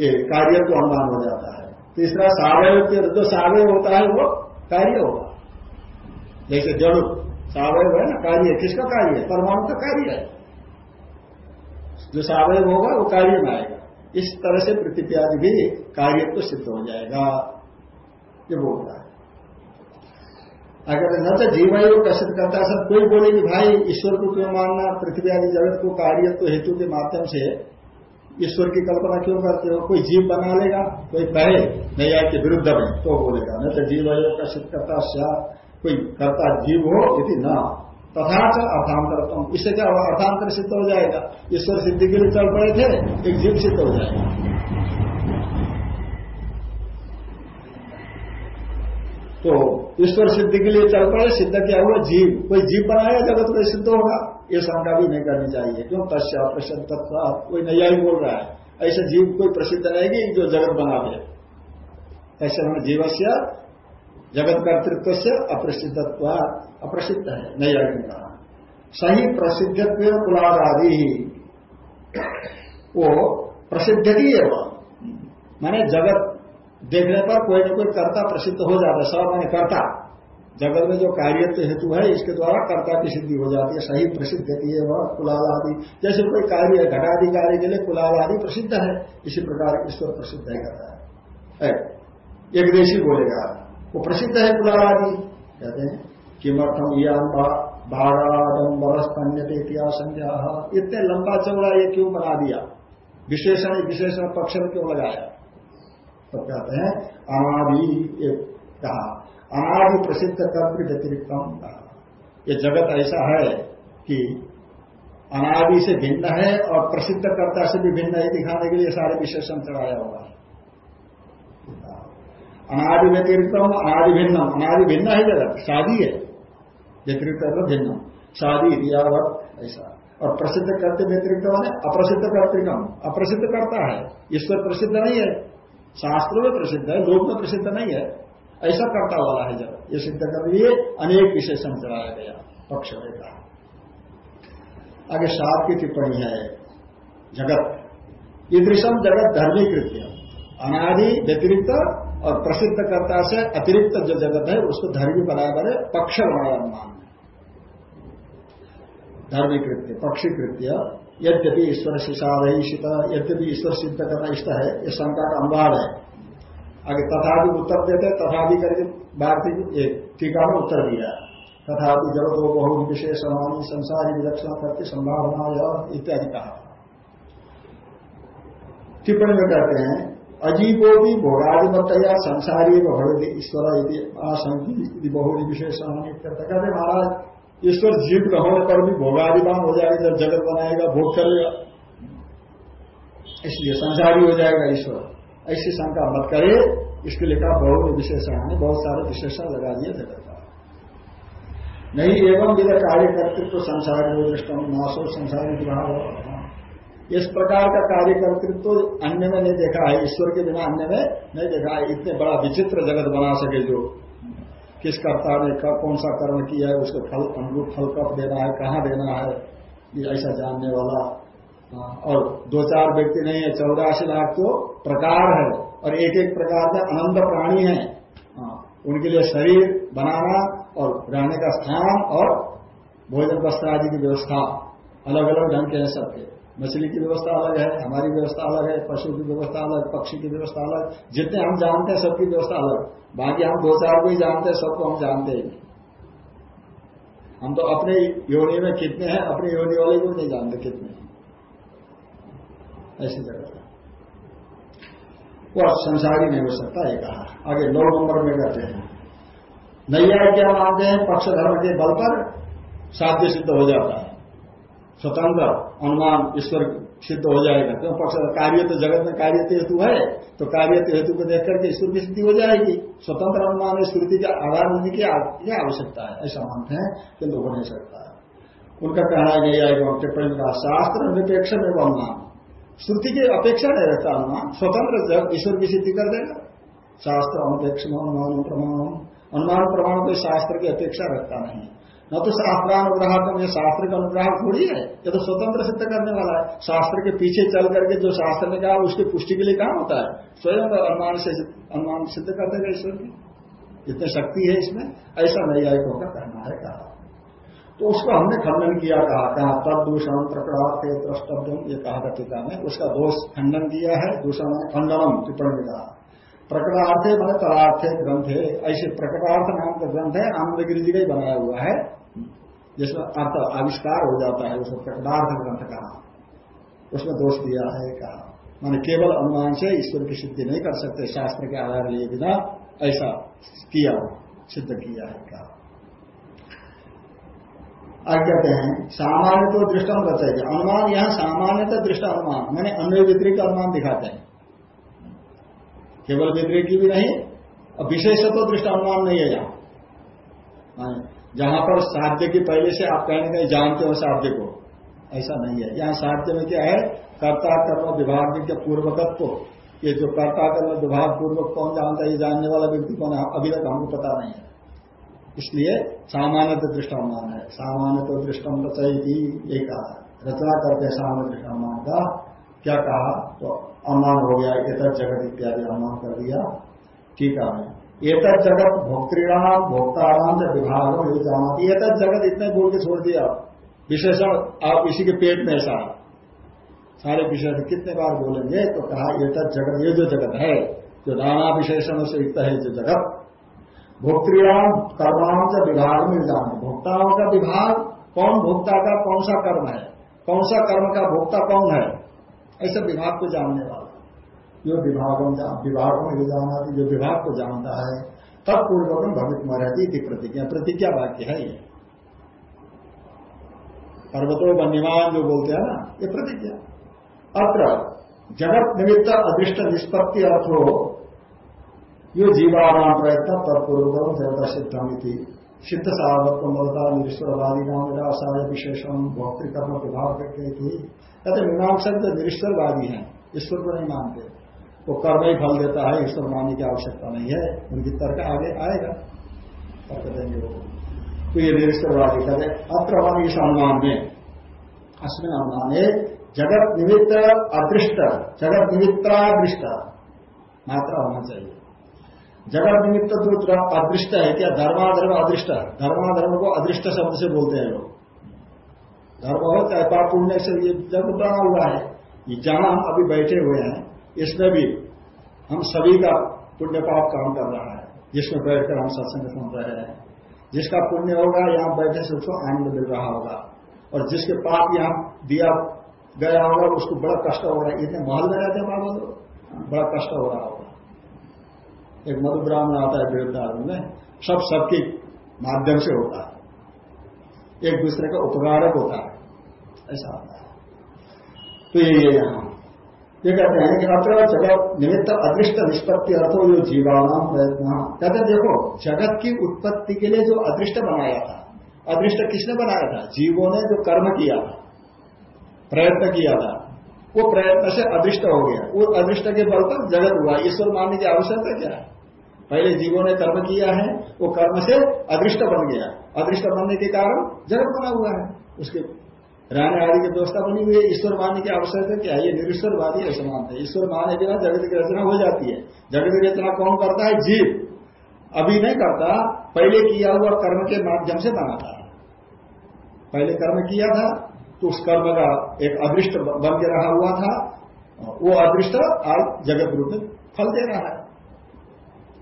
ये कार्यत्व अनुमान हो जाता है। तीसरा सावय जो सावय होता है वो कार्य होगा। जैसे जड़ सावय है ना, कार्य किसका कार्य है? परमाणु का कार्य है। जो सावय होगा, वो कार्य में आएगा। इस तरह से पृथ्वी आदि भी कार्य तो सिद्ध हो जाएगा। ये बोल रहा है। अगर न तो जीवन का सिद्ध करता है, सब कोई बोले कि भाई, ईश्वर को क्यों मानना? पृथ्वी आदि जगत को कार्य तो हेतु के माध्यम से ईश्वर की कल्पना क्यों करते हो? कोई जीव बना लेगा? कोई कहे नहीं आए के विरुद्ध में तो बोलेगा। न तो जीव का सिद्ध करता कोई करता जीव हो यदि न। तथा च अर्थांतरत्म इससे क्या होगा? अर्थांतर सिद्ध हो जाएगा। ईश्वर सिद्धि के लिए चल पड़े थे, एक जीव सिद्ध हो जाएगा। तो ईश्वर सिद्धि के लिए चल पड़े, सिद्ध क्या हुआ? जीव। कोई जीव बनाया जगत में सिद्ध होगा? ये शंका भी नहीं करनी चाहिए। क्यों? तस्या प्रसिद्ध कोई नया ही बोल रहा है। ऐसे जीव कोई प्रसिद्ध रहेगी जो जगत बना दे। ऐसे हमें जीव से जगत कर्तृत्व से अप्रसिद्धत्व अप्रसिद्ध है आगे कहा सही प्रसिद्धत्व कुलादादि। ही वो प्रसिद्ध ही है वह माने जगत देखने पर कोई ना कोई कर्ता प्रसिद्ध हो जाता है, सब मैंने कर्ता। जगत में जो कार्यत्व हेतु है, इसके द्वारा कर्ता की सिद्धि हो जाती है, सही प्रसिद्ध है वह कुलाल आदि जैसे कोई कार्य है घटादि कार्य के लिए कुलाल आदि प्रसिद्ध है, इसी प्रकार ईश्वर प्रसिद्ध है करता है? एक देशी बोलेगा। वो प्रसिद्ध है कुलाल आदि कहते हैं किमर्थम याम इतिहास इतने लंबा चौड़ा ये क्यों बना दिया? विशेषण विशेषण पक्ष में क्यों लगाया? तो कहते हैं अनादि कहा अनादि प्रसिद्ध कर्म व्यतिरिक्तम कहा। ये जगत ऐसा है कि अनादि से भिन्न है और प्रसिद्ध कर्ता से भी भिन्न है दिखाने के लिए सारे विशेषण चढ़ाया होगा अनादि व्यतिरिक्तम अनादि भिन्नम। अनादि भिन्न है जगत। शादी है। व्यतिरिक्त भिन्न शादी इतिहावत ऐसा। और प्रसिद्ध करते व्यतिरिक्त माने अप्रसिद्ध कर्तिकम अप्रसिद्ध करता है। ईश्वर प्रसिद्ध नहीं है। शास्त्रों में प्रसिद्ध है, लोक में प्रसिद्ध नहीं है। ऐसा करता वाला है जगत। ये सिद्ध कर लिए अनेक विशेषण चलाया गया। पक्ष कहा आगे सात की टिप्पणी है। जगत। ईदृशम जगत धर्मी कृत्य। अनादि व्यतिरिक्त और प्रसिद्ध कर्ता से अतिरिक्त जो जगत है, उसको धर्मी बराबर है पक्ष मान। धर्मी कृत्य, पक्षी कृत्य। यद्यपि ईश्वर शिशादयिषित यद्यपि ईश्वर सिद्ध करना इष्ट है यह शंका का अनुवाद है। आगे तथा भी उत्तर देते तथा भी करके भारतीय टीका में उत्तर दिया तथा भी जब दो बहु विशेष समानी संसारी विलक्षण करके संभावना इत्यादि कहा। टिप्पणी में कहते हैं अजीबो भी भोगाधिमतया संसारी भगवती ईश्वर आशंकी बहुरी विशेष कहते महाराज, ईश्वर जीव न होने पर भी भोगादिमान हो जाएगा, जब जगत बनाएगा, भोग करेगा। इसलिए संसारी हो जाएगा ईश्वर। ऐसी शंका मत करे, इसके लिए कहा बहुत विशेषण है बहुत सारे विशेषण लगा दिए जगत का नहीं एवं विधि कार्य कर्तृत्व संसारी दृष्टम नाशो संसारी विभाग इस प्रकार का कार्य कर्तृत्व अन्य में नहीं देखा है ईश्वर के बिना अन्य में नहीं देखा है। इतने बड़ा विचित्र जगत बना सके जो किस कर्ता ने कब कौन सा कर्म किया है उसको फल अनुरूप फल कब देना है कहाँ देना है ये ऐसा जानने वाला हाँ, और दो चार व्यक्ति नहीं है चौरासी लाख तो प्रकार है और एक एक प्रकार का अनंत प्राणी है। हाँ, उनके लिए शरीर बनाना और रहने का स्थान और भोजन वस्त्र आदि की व्यवस्था अलग अलग ढंग के हैं सबके। मछली की व्यवस्था अलग है, हमारी व्यवस्था अलग है, पशु की व्यवस्था अलग, पक्षी की व्यवस्था अलग, जितने हम जानते हैं सबकी व्यवस्था अलग। बाकी हम दो चार को ही जानते हैं, सबको हम जानते ही नहीं। हम तो अपने योनि में कितने हैं, अपने योनि वाले को नहीं जानते कितने ऐसी जगह वो संसारी नहीं हो सकता, ये कहा। आगे नौ नंबर में कहते हैं। नैया क्या मानते हैं? पक्ष धर्म के बल पर साध्य सिद्ध हो जाता है। स्वतंत्र अनुमान ईश्वर सिद्ध हो जाएगा। क्यों पक्ष कार्य तो जगत में कार्य हेतु है तो कार्य हेतु को देख करके ईश्वर की सिद्धि हो जाएगी। स्वतंत्र अनुमान स्मृति का आधार होने की आवश्यकता है, ऐसा मानते हैं, किंतु हो नहीं सकता। है उनका कहना यही आएगा टिप्पणी का शास्त्र निरपेक्ष में अनुमान। श्रुति की अपेक्षा नहीं रहता अनुमान। स्वतंत्र जब ईश्वर की सिद्धि कर देगा, शास्त्र अनपेक्ष अनुमान प्रमाण अनुमान प्रमाण को शास्त्र की अपेक्षा रखता नहीं। न तो शास्त्रानुग्रह ये शास्त्र का अनुग्रह थोड़ी है ये तो स्वतंत्र सिद्ध करने वाला है। शास्त्र के पीछे चल करके जो शास्त्र ने कहा, उसकी पुष्टि के लिए कहा होता है? स्वयं अनुमान से अनुमान सिद्ध करते गए ईश्वर की। जितनी शक्ति है इसमें, ऐसा नहीं आयु होगा कहना है कहा? तो उसको हमने खंडन किया, कहा कहा तब दूषण प्रकड़ार्थ द्रष्टव्यम ये कहा था टीका में। उसका दोष खंडन किया है, दूषण खंडनम, टिप्पणी कहा। प्रकटार्थ मैंने तलार्थ ग्रंथ। है ऐसे प्रकटार्थ नाम का ग्रंथ है आनंद गिरी जी का ही बनाया हुआ है, जिसमें अर्थ आविष्कार हो जाता है उसमें प्रकटार्थ ग्रंथ कहा। उसमें दोष दिया है, कहा। माने केवल अनुमान से ईश्वर की सिद्धि नहीं कर सकते, शास्त्र के आधार लिए बिना ऐसा किया, सिद्ध किया है, कहा। कहते हैं, सामान्य तो दृष्टान बताइए अनुमान यहाँ सामान्यतः दृष्ट अनुमान मैंने अन्य व्यतिरिक्त अनुमान दिखाते हैं। केवल व्यतिरिकी भी नहीं और विशेषत्व दृष्ट अनुमान नहीं है यहाँ। हाँ, जहाँ पर साध्य की पहले से आप कहने कहीं जानते हो साध्य को। ऐसा नहीं है। यहाँ साध्य में क्या है? कर्ता कर्म विभाग के पूर्वकत्व। ये जो कर्ता कर्म विभाग पूर्वक कौन जानता है ये जानने वाला व्यक्ति कौन है अभी तक हमको पता नहीं है। इसलिए सामान्य तो दृष्टानुमान है। सामान्य तो दृष्टम रचयती ये कहा। रचना करते सामान्य दृष्टानुमान का। क्या कहा? तो अनुमान हो गया एतर जगत इत्यादि अनुमान कर दिया। ठीक है एतर जगत भोक्तृणाम भोक्ताराम से विभाग में जाना जगत इतने बोल के छोड़ दिया। विशेषण, आप इसी के पेट में ऐसा सारे विशेषण कितने बार बोलेंगे? तो कहा ये तक जगत, ये जो जगत है, जो नाना विशेषणों से युक्त है जो जगत भोक्तृणाम कर्माओं का विभाग में जाना। भोक्ताओं का विभाग, कौन भोक्ता का, कौन सा कर्म है? कौन सा कर्म का भोक्ता कौन है? ऐसे विभाग को जानने वाला। जो विभागों विभागों में जाना, जो विभाग को जानता है, तब पूर्वक भवित थी प्रतिज्ञा। प्रतिज्ञा वाक्य है ये। पर्वतो वन्यमान जो बोलते हैं ना, ये प्रतिज्ञा। अत्र जगत निमित्त अदृष्ट निष्पत्ति अर्थ। हो ये जीवाराम प्रयत्न तत्पूर्वक जगत सिद्धम सिद्ध सावत्व मलता निरीश्वरवादी नाम निराशाय विशेषण भौतिकर्म प्रभाव करते थी कहते मीमांसक जो निरीश्वरवादी हैं। ईश्वर को। नहीं मानते वो तो कर्म ही फल देता है, ईश्वर मानने की आवश्यकता नहीं है। उनकी तर्क आगे आएगा। तर्क देंगे वो। तो ये निरीश्वरवादी कहते अत्र हम इस अनुमान में। अश्विन अनुमान जगत निमित्त अदृष्ट, जगत निमित्तादृष्ट। मात्रा होना चाहिए। जगत निमित्त जो अदृष्ट है क्या? धर्माधर्म अदृष्ट धर्माधर्म को अदृष्ट शब्द से बोलते हैं लोग। धर्म हो चाहे पाप पुण्य से ये जग बना हुआ है। ये जहाँ हम अभी बैठे हुए हैं, इसमें भी हम सभी का पुण्य पाप काम कर रहा है। जिसमें बैठकर हम सत्संग सुन रहे हैं। जिसका पुण्य होगा, यहाँ बैठे से उसको आनंद मिल रहा होगा। और जिसके पाप यहाँ दिया गया होगा उसको बड़ा कष्ट हो रहा है, इतने महल में रहते हैं बाबा बड़ा कष्ट हो रहा होगा। एक मधु ब्राह्मण आता है वृद्धारण में, सब सबके माध्यम से होता है। एक दूसरे का उपकारक होता है। ऐसा होता है। तो ये ये यहाँ। ये कहते हैं कि अत्र जगत निमित्त अदृष्ट निष्पत्ति अर्थ जो जीवानाम प्रयत्न। कहते देखो, जगत की उत्पत्ति के लिए जो अदृष्ट बनाया था, अदृष्ट किसने बनाया था? जीवों ने जो कर्म किया था, प्रयत्न किया था, वो प्रयत्न से अदृष्ट हो गया। वो अदृष्ट के बल पर जगत हुआ। ईश्वर मानने की आवश्यकता क्या है? पहले जीवों ने कर्म किया है, वो कर्म से अदृष्ट बन गया। अदृष्ट बनने के कारण जगत बना हुआ है। उसके रहने आदि की व्यवस्था बनी हुई है, ईश्वर मानने की आवश्यकता क्या है, ये निरीश्वरवादी ऐसे मानते हैं। ईश्वर के बाद जगत की रचना हो जाती है। जगत की रचना कौन करता है? जीव। अभी नहीं करता, पहले किया हुआ कर्म के माध्यम से बनाता है। पहले कर्म किया था तो उस कर्म का एक अदृष्ट बन के रहा हुआ था, वो अदृष्ट आज जगत रूप में फल दे रहा है।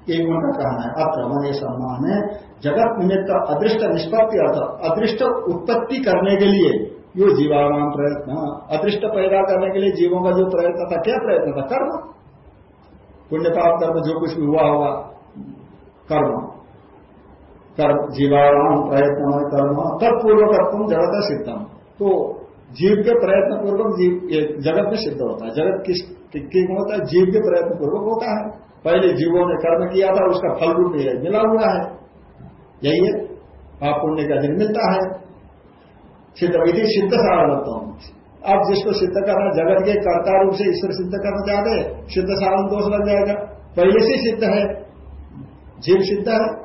यही उनका कहना है। अत्र मन सम्मान है जगत निमित्त अदृष्ट निष्पत्ति अर्थ अदृष्ट उत्पत्ति करने के लिए यो जीवाराम प्रयत्न, अदृष्ट पैदा करने के लिए जीवों का जो प्रयत्न था, क्या प्रयत्न था? कर्म। पुण्य पाप कर्म, जो कुछ भी हुआ होगा, कर्म। कर्म जीवाराम प्रयत्न, कर्म, तत्पूर्वक जगत सिद्धम तो जीव के प्रयत्न पूर्वक जीव जगत में सिद्ध होता है। जगत किस किस होता है? जीव के प्रयत्न पूर्वक होता है। पहले जीवों ने कर्म किया था, उसका फल रूप में मिला हुआ है। यही है। पाप पुण्य का दिन मिलता है। सिद्ध विधि सिद्ध सारणत्व अब जिसको सिद्ध करना, जगत के कर्ता रूप से ईश्वर सिद्ध करना चाहते सिद्ध सारण दोष लग जाएगा। पहले से सिद्ध है। जीव सिद्ध है।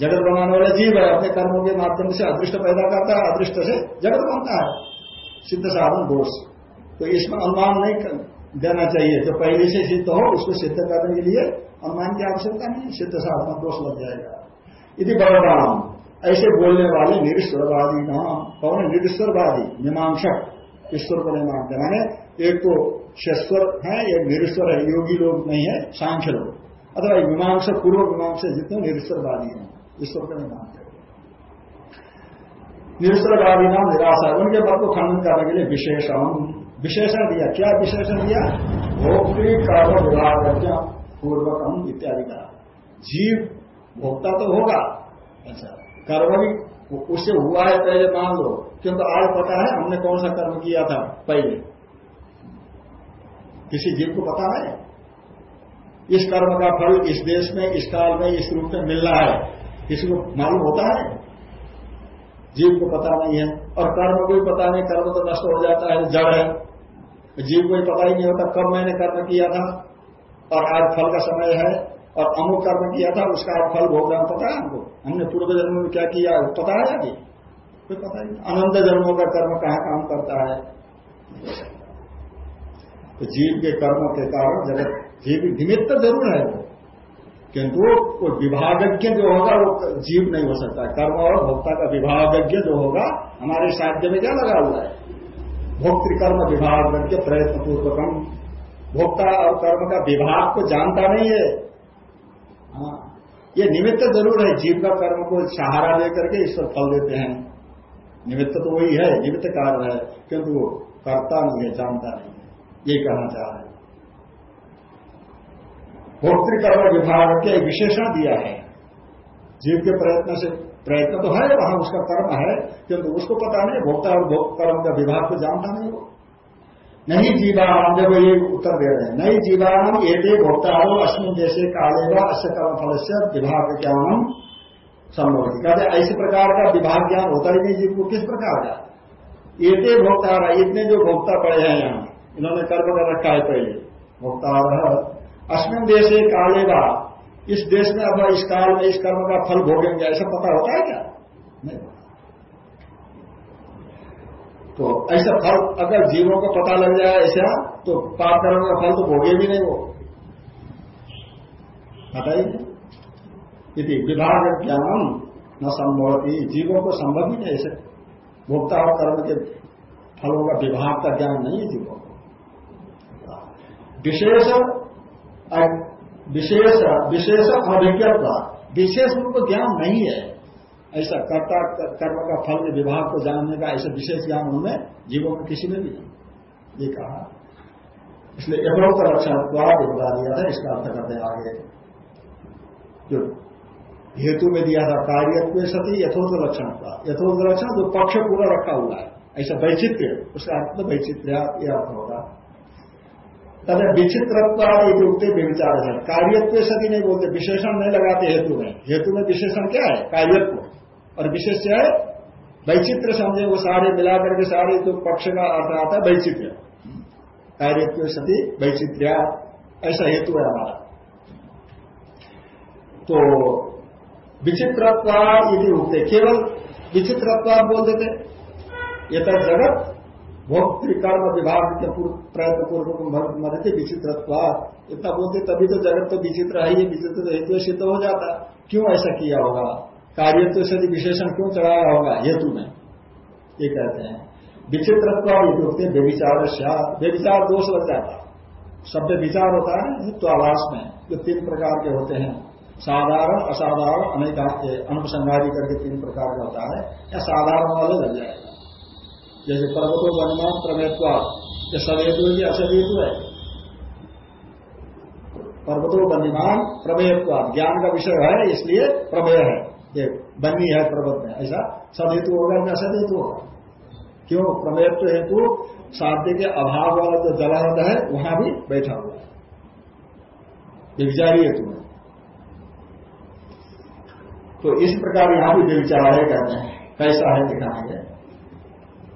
जगत बनाने वाला जीव है, अपने कर्मों के माध्यम से अदृष्ट पैदा करता है, अदृष्ट से जगत बनता है। सिद्ध साधन दोष। तो इसमें अनुमान नहीं देना चाहिए। जो पहले से सिद्ध हो, उसको सिद्ध करने के लिए अनुमान की आवश्यकता नहीं, सिद्ध साधन दोष लग जाएगा। यदि बलराम ऐसे बोलने वाले निरीश्वरवादी नाम कौन निरीश्वरवादी, मीमांसक। ईश्वर को नहीं मानते। माने एक तो शेश्वर है, एक निरीश्वर है। योगी लोग नहीं है, सांख्य लोग। अथवा मीमांसक, पूर्व मीमांसा जितने निरीश्वरवादी हैं, ईश्वर को नहीं मानते। निरुस्तरवादी नाम निराशा उनके मत को खंडन करने के लिए विशेषण विशेषण दिया। क्या विशेषण दिया? भोक्तृ कर्म विभाग पूर्वकम इत्यादि का जीव भोक्ता तो होगा। अच्छा कर्म भी उससे हुआ है पहले मान लो। किंतु आज पता है हमने कौन सा कर्म किया था पहले? किसी जीव को पता है? इस कर्म का फल इस देश में, इस काल में, इस रूप में मिलना है। किसी को मालूम होता है? जीव को पता नहीं है। और कर्म को भी पता नहीं, कर्म तो नष्ट हो जाता है, जड़ है। जीव को पता ही नहीं होता कब मैंने कर्म किया था, और आज फल का समय है, और अमुक कर्म किया था, उसका आज फल भोग रहा पता है हमको? हमने पूर्व जन्म में क्या किया? पता है अभी कोई पता नहीं। अनंत जन्मों का कर्म कहाँ काम करता है? तो जीव के कर्म के कारण जगत जीव निमित्त ज़रूर है वो। किंतु वो विभागज्ञ जो होगा, वो जीव नहीं हो सकता। कर्म और भोक्ता का विभागज्ञ जो होगा, हमारे साध्य में क्या लगा हुआ है? भोक्तृकर्म विभागज्ञ प्रयत्न पूर्वकम भोक्ता और कर्म का विभाग को जानता नहीं है। हाँ। ये निमित्त ज़रूर है, जीव का कर्म को सहारा लेकर के ईश्वर फल देते हैं। निमित्त तो वही है, निमित्त कारण है, किंतु वो करता नहीं है, जानता नहीं है। ये कहना चाह रहे भोक्तृकर्म विभाग के विशेषण दिया है। जीव के प्रयत्न से प्रयत्न तो है, वहाँ उसका कर्म है, किंतु उसको पता नहीं, भोक्ता और कर्म का विभाग को जानता नहीं वो। नहीं जीवान जब ये उत्तर दे रहे हैं। नहीं जीवान ये भोक्ता हो, अश्विन जैसे काले व अश्य कर्म फल से विभाग ज्ञान संभव कहते ऐसे प्रकार का विभाग ज्ञान होता ही नहीं जीव को किस प्रकार का? ये भोक्ता रहा, इतने जो भोक्ता पड़े हैं यहाँ, इन्होंने कर्म कर रखा है पहले। भोक्ता रहा अश्विन देश काले इस देश में अथवा इस काल में इस कर्म का फल भोगेंगे, ऐसा पता होता है क्या? नहीं। तो ऐसा फल अगर जीवों को पता लग जाए ऐसा तो पाप कर्म का फल तो भोगे भी नहीं वो। बताइए। यदि विभाग ज्ञान न संभव जीवों को संभव ही नहीं ऐसे। भोक्ता और कर्म के फलों का विभाग का ज्ञान नहीं है जीवों को। विशेष विशेष विशेष अभिज्ञत्व विशेष रूप ज्ञान नहीं है। ऐसा कर्ता, कर्म का फल के विभाग को जानने का ऐसा विशेष ज्ञान उनमें जीवों में किसी में भी नहीं ये कहा। इसलिए यथोक्त लक्षण द्वारा बता दिया था, इसका अर्थ करते आगे। जो हेतु में दिया था कार्यत्व सती यथोक्त रक्षण का। यथोक्त रक्षण जो पक्ष पूरा रखा हुआ है, ऐसा वैचित्र्य, उसका अर्थ तो वैचित्र्य अर्थ होगा। तथा विचित्रत्व उगते व्यविचार है कार्यत्व सदी नहीं बोलते, विशेषण नहीं लगाते हेतु में। हेतु में विशेषण क्या है? कार्यत्व। और विशेष क्या है? वैचित्र समझे, वो सारे मिलाकर के सारे जो पक्ष का अर्थ आता है वैचित्र। कार्यत्व सती वैचित्र्या। ऐसा हेतु है हमारा। तो विचित्रत्वा यदि उगते केवल विचित्रत्वा बोल देते। ये तो जगत भोक्तृकर्म विभाग के प्रयत्न पूर्वक मदते विचित्र इतना बोलते तभी तो जगत तो विचित्र है ये विचित्र हेतु सिद्ध हो जाता। क्यों ऐसा किया होगा? कार्यत्व से विशेषण क्यों चढ़ाया होगा? हेतु में। ये कहते हैं। विचित्रत्व यदि होते व्यविचार व्यविचार दोष लग जाता। शब्द विचार होता है नित्य आवास में। जो तीन प्रकार के होते हैं। साधारण, असाधारण अनेक अनुसंगारी करके तीन प्रकार का होता है। या साधारण वाले लग जाएगा जैसे पर्वतो वनमान प्रमेत्व ये सवेतु है कि असवेतु है? पर्वतो बनिमान प्रमेयत्व ज्ञान का विषय है, इसलिए प्रमेय है। ये बनी है पर्वत में, ऐसा सदहेतु होगा या असदहेतु होगा? क्यों? प्रमेयत्व हेतु साध्य के अभाव वाला जो जलानंद है, वहाँ भी बैठा हुआ है। विचारी हेतु है। तो इस प्रकार यहाँ भी व्यविचार है, कहते हैं। कैसा है दिखाएँगे?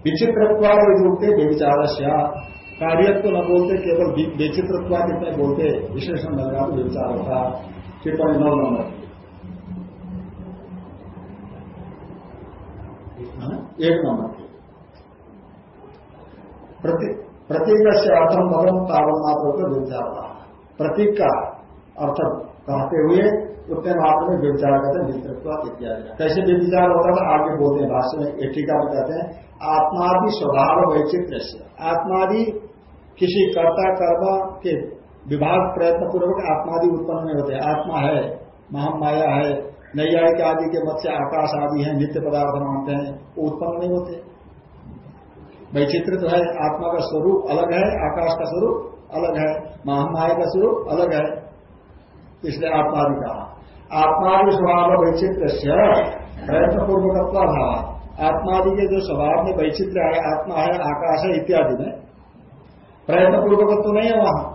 विचित्रत्वाद रूपते व्यविचार कार्यत्व न बोलते, केवल विचित्रत्वाद इतने बोलते, विशेषण लगा तो व्यविचार होता टिप्पणी नौ नंबर। हाँ? एक नंबर। प्रतीक से अर्थम पदम तावन मात्र को व्यविचार प्रतीक का अर्थ कहते हुए उतने मात्र में व्यविचार करते हैं विचित्रत्व इत्यादि कैसे व्यविचार होता है, आगे बोलते हैं, भाष्य में एक टीका में कहते हैं आत्मादि स्वभाव वैचित्र से आत्मादि किसी कर्ता, कर्म के विभाग प्रयत्न पूर्वक आत्मादि उत्पन्न नहीं होते। आत्मा है महामाया है नैयायिक आदि के मत से आकाश आदि है, नित्य पदार्थ मानते हैं, वो उत्पन्न नहीं होते। वैचित्र तो है, आत्मा का स्वरूप अलग है, आकाश का स्वरूप अलग है महामाया का स्वरूप अलग है। इसलिए आत्मादि कहा। आत्मादि स्वभाव वैचित्र से प्रयत्न पूर्वक भाव आत्मादि के जो स्वभाव में वैचित्र है आत्मा है आकाश है इत्यादि में प्रयत्न पूर्वक तो नहीं है वहाँ।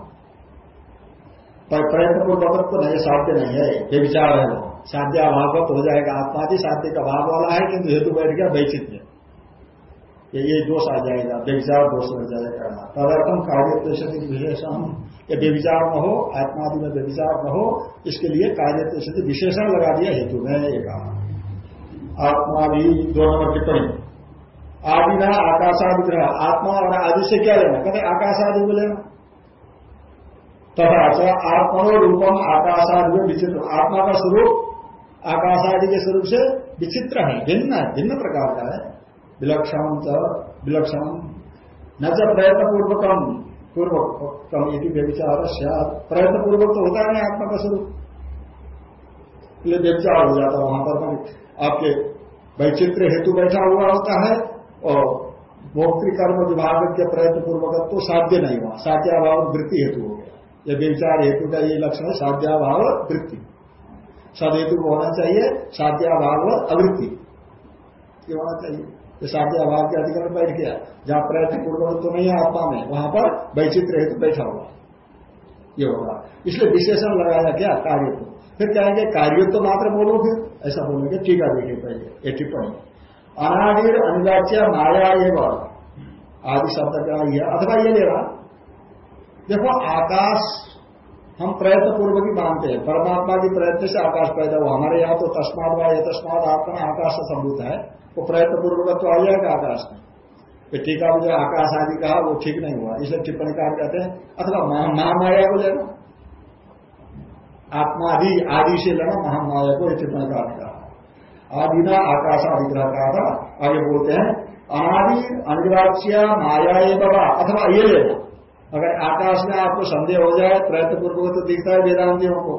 पर प्रयत्न पूर्वक तो नहीं, साध्य नहीं है, ये विचार है वो। साध्य अभावत हो जाएगा। आत्मादि साध्य का भाव वाला है किंतु हेतु बैठ गया, वैचित्र ये ये दोष आ जाएगा व्यविचार दोष लग जाएगा करना। तदर्थम कार्य सती विशेषण। ये व्यविचार न हो, आत्मादि में व्यविचार न हो, इसके लिए कार्य सती विशेषण लगा दिया हेतु में, ये कहा आत्मा भी दो नंबर टिप्पणी आदि ना आकाशादि ग्रह आत्मा और आदि से क्या लेना? कहते आकाशादि को लेना। तथा आत्मा रूपम आकाशादि में विचित्र। आत्मा का स्वरूप आकाशादि के स्वरूप से विचित्र है, भिन्न है, भिन्न प्रकार का है। विलक्षण विलक्षण न जब प्रयत्न पूर्वकम पूर्वकम यदि व्यविचार प्रयत्न पूर्वक तो होता नहीं आत्मा का स्वरूप। इसलिए व्यविचार हो जाता है। वहाँ पर आपके वैचित्र हेतु बैठा हुआ होता है और भोक्तृकर्म विभाग के प्रयत्न पूर्वक तो साध्य नहीं हुआ। साध्याभाव वृत्ति हेतु हो गया। यह व्यविचार हेतु का ये लक्षण है, साध्याभाव वृत्ति। सद हेतु को होना चाहिए, साध्याभाव अवृत्ति। ये होना चाहिए। ये साध्याभाव के अधिकरण बैठ गया। जहाँ प्रयत्न पूर्वक तो नहीं है, आत्मा में, वहाँ पर वैचित्र हेतु बैठा हुआ ये होगा। इसलिए विशेषण लगाया क्या? कार्य को। फिर कहेंगे, कार्य तो मात्र बोलो फिर। ऐसा बोलेंगे टीका देखिए पहले, ये टिप्पणी। अनादिर अनिवाच्य माया एवं आदि शब्द का यह अथवा ये ले रहा। देखो, आकाश हम प्रयत्न पूर्वक ही मानते हैं। परमात्मा की प्रयत्न से आकाश पैदा हुआ। हमारे यहाँ तो तस्माद या तस्माद आत्मा आकाश से संभूत है। वो प्रयत्न पूर्वक तो आ जाएगा आकाश में। टीका में जो आकाश आदि कहा, वो ठीक नहीं हुआ। इसलिए टिप्पणी कार कहते हैं, अथवा महामाया को लेना। आत्मा आदि आदि से लेना महामाया को टिप्पणी कार ने कहा आदि ना आकाश आदि ग्रह कहा था, आगे बोलते हैं अनादि अनिवाच्य माया ये बाबा अथवा ये लेना। अगर आकाश में आपको संदेह हो जाए प्रयत्न पूर्वक तो दिखता है वेदांतियों को।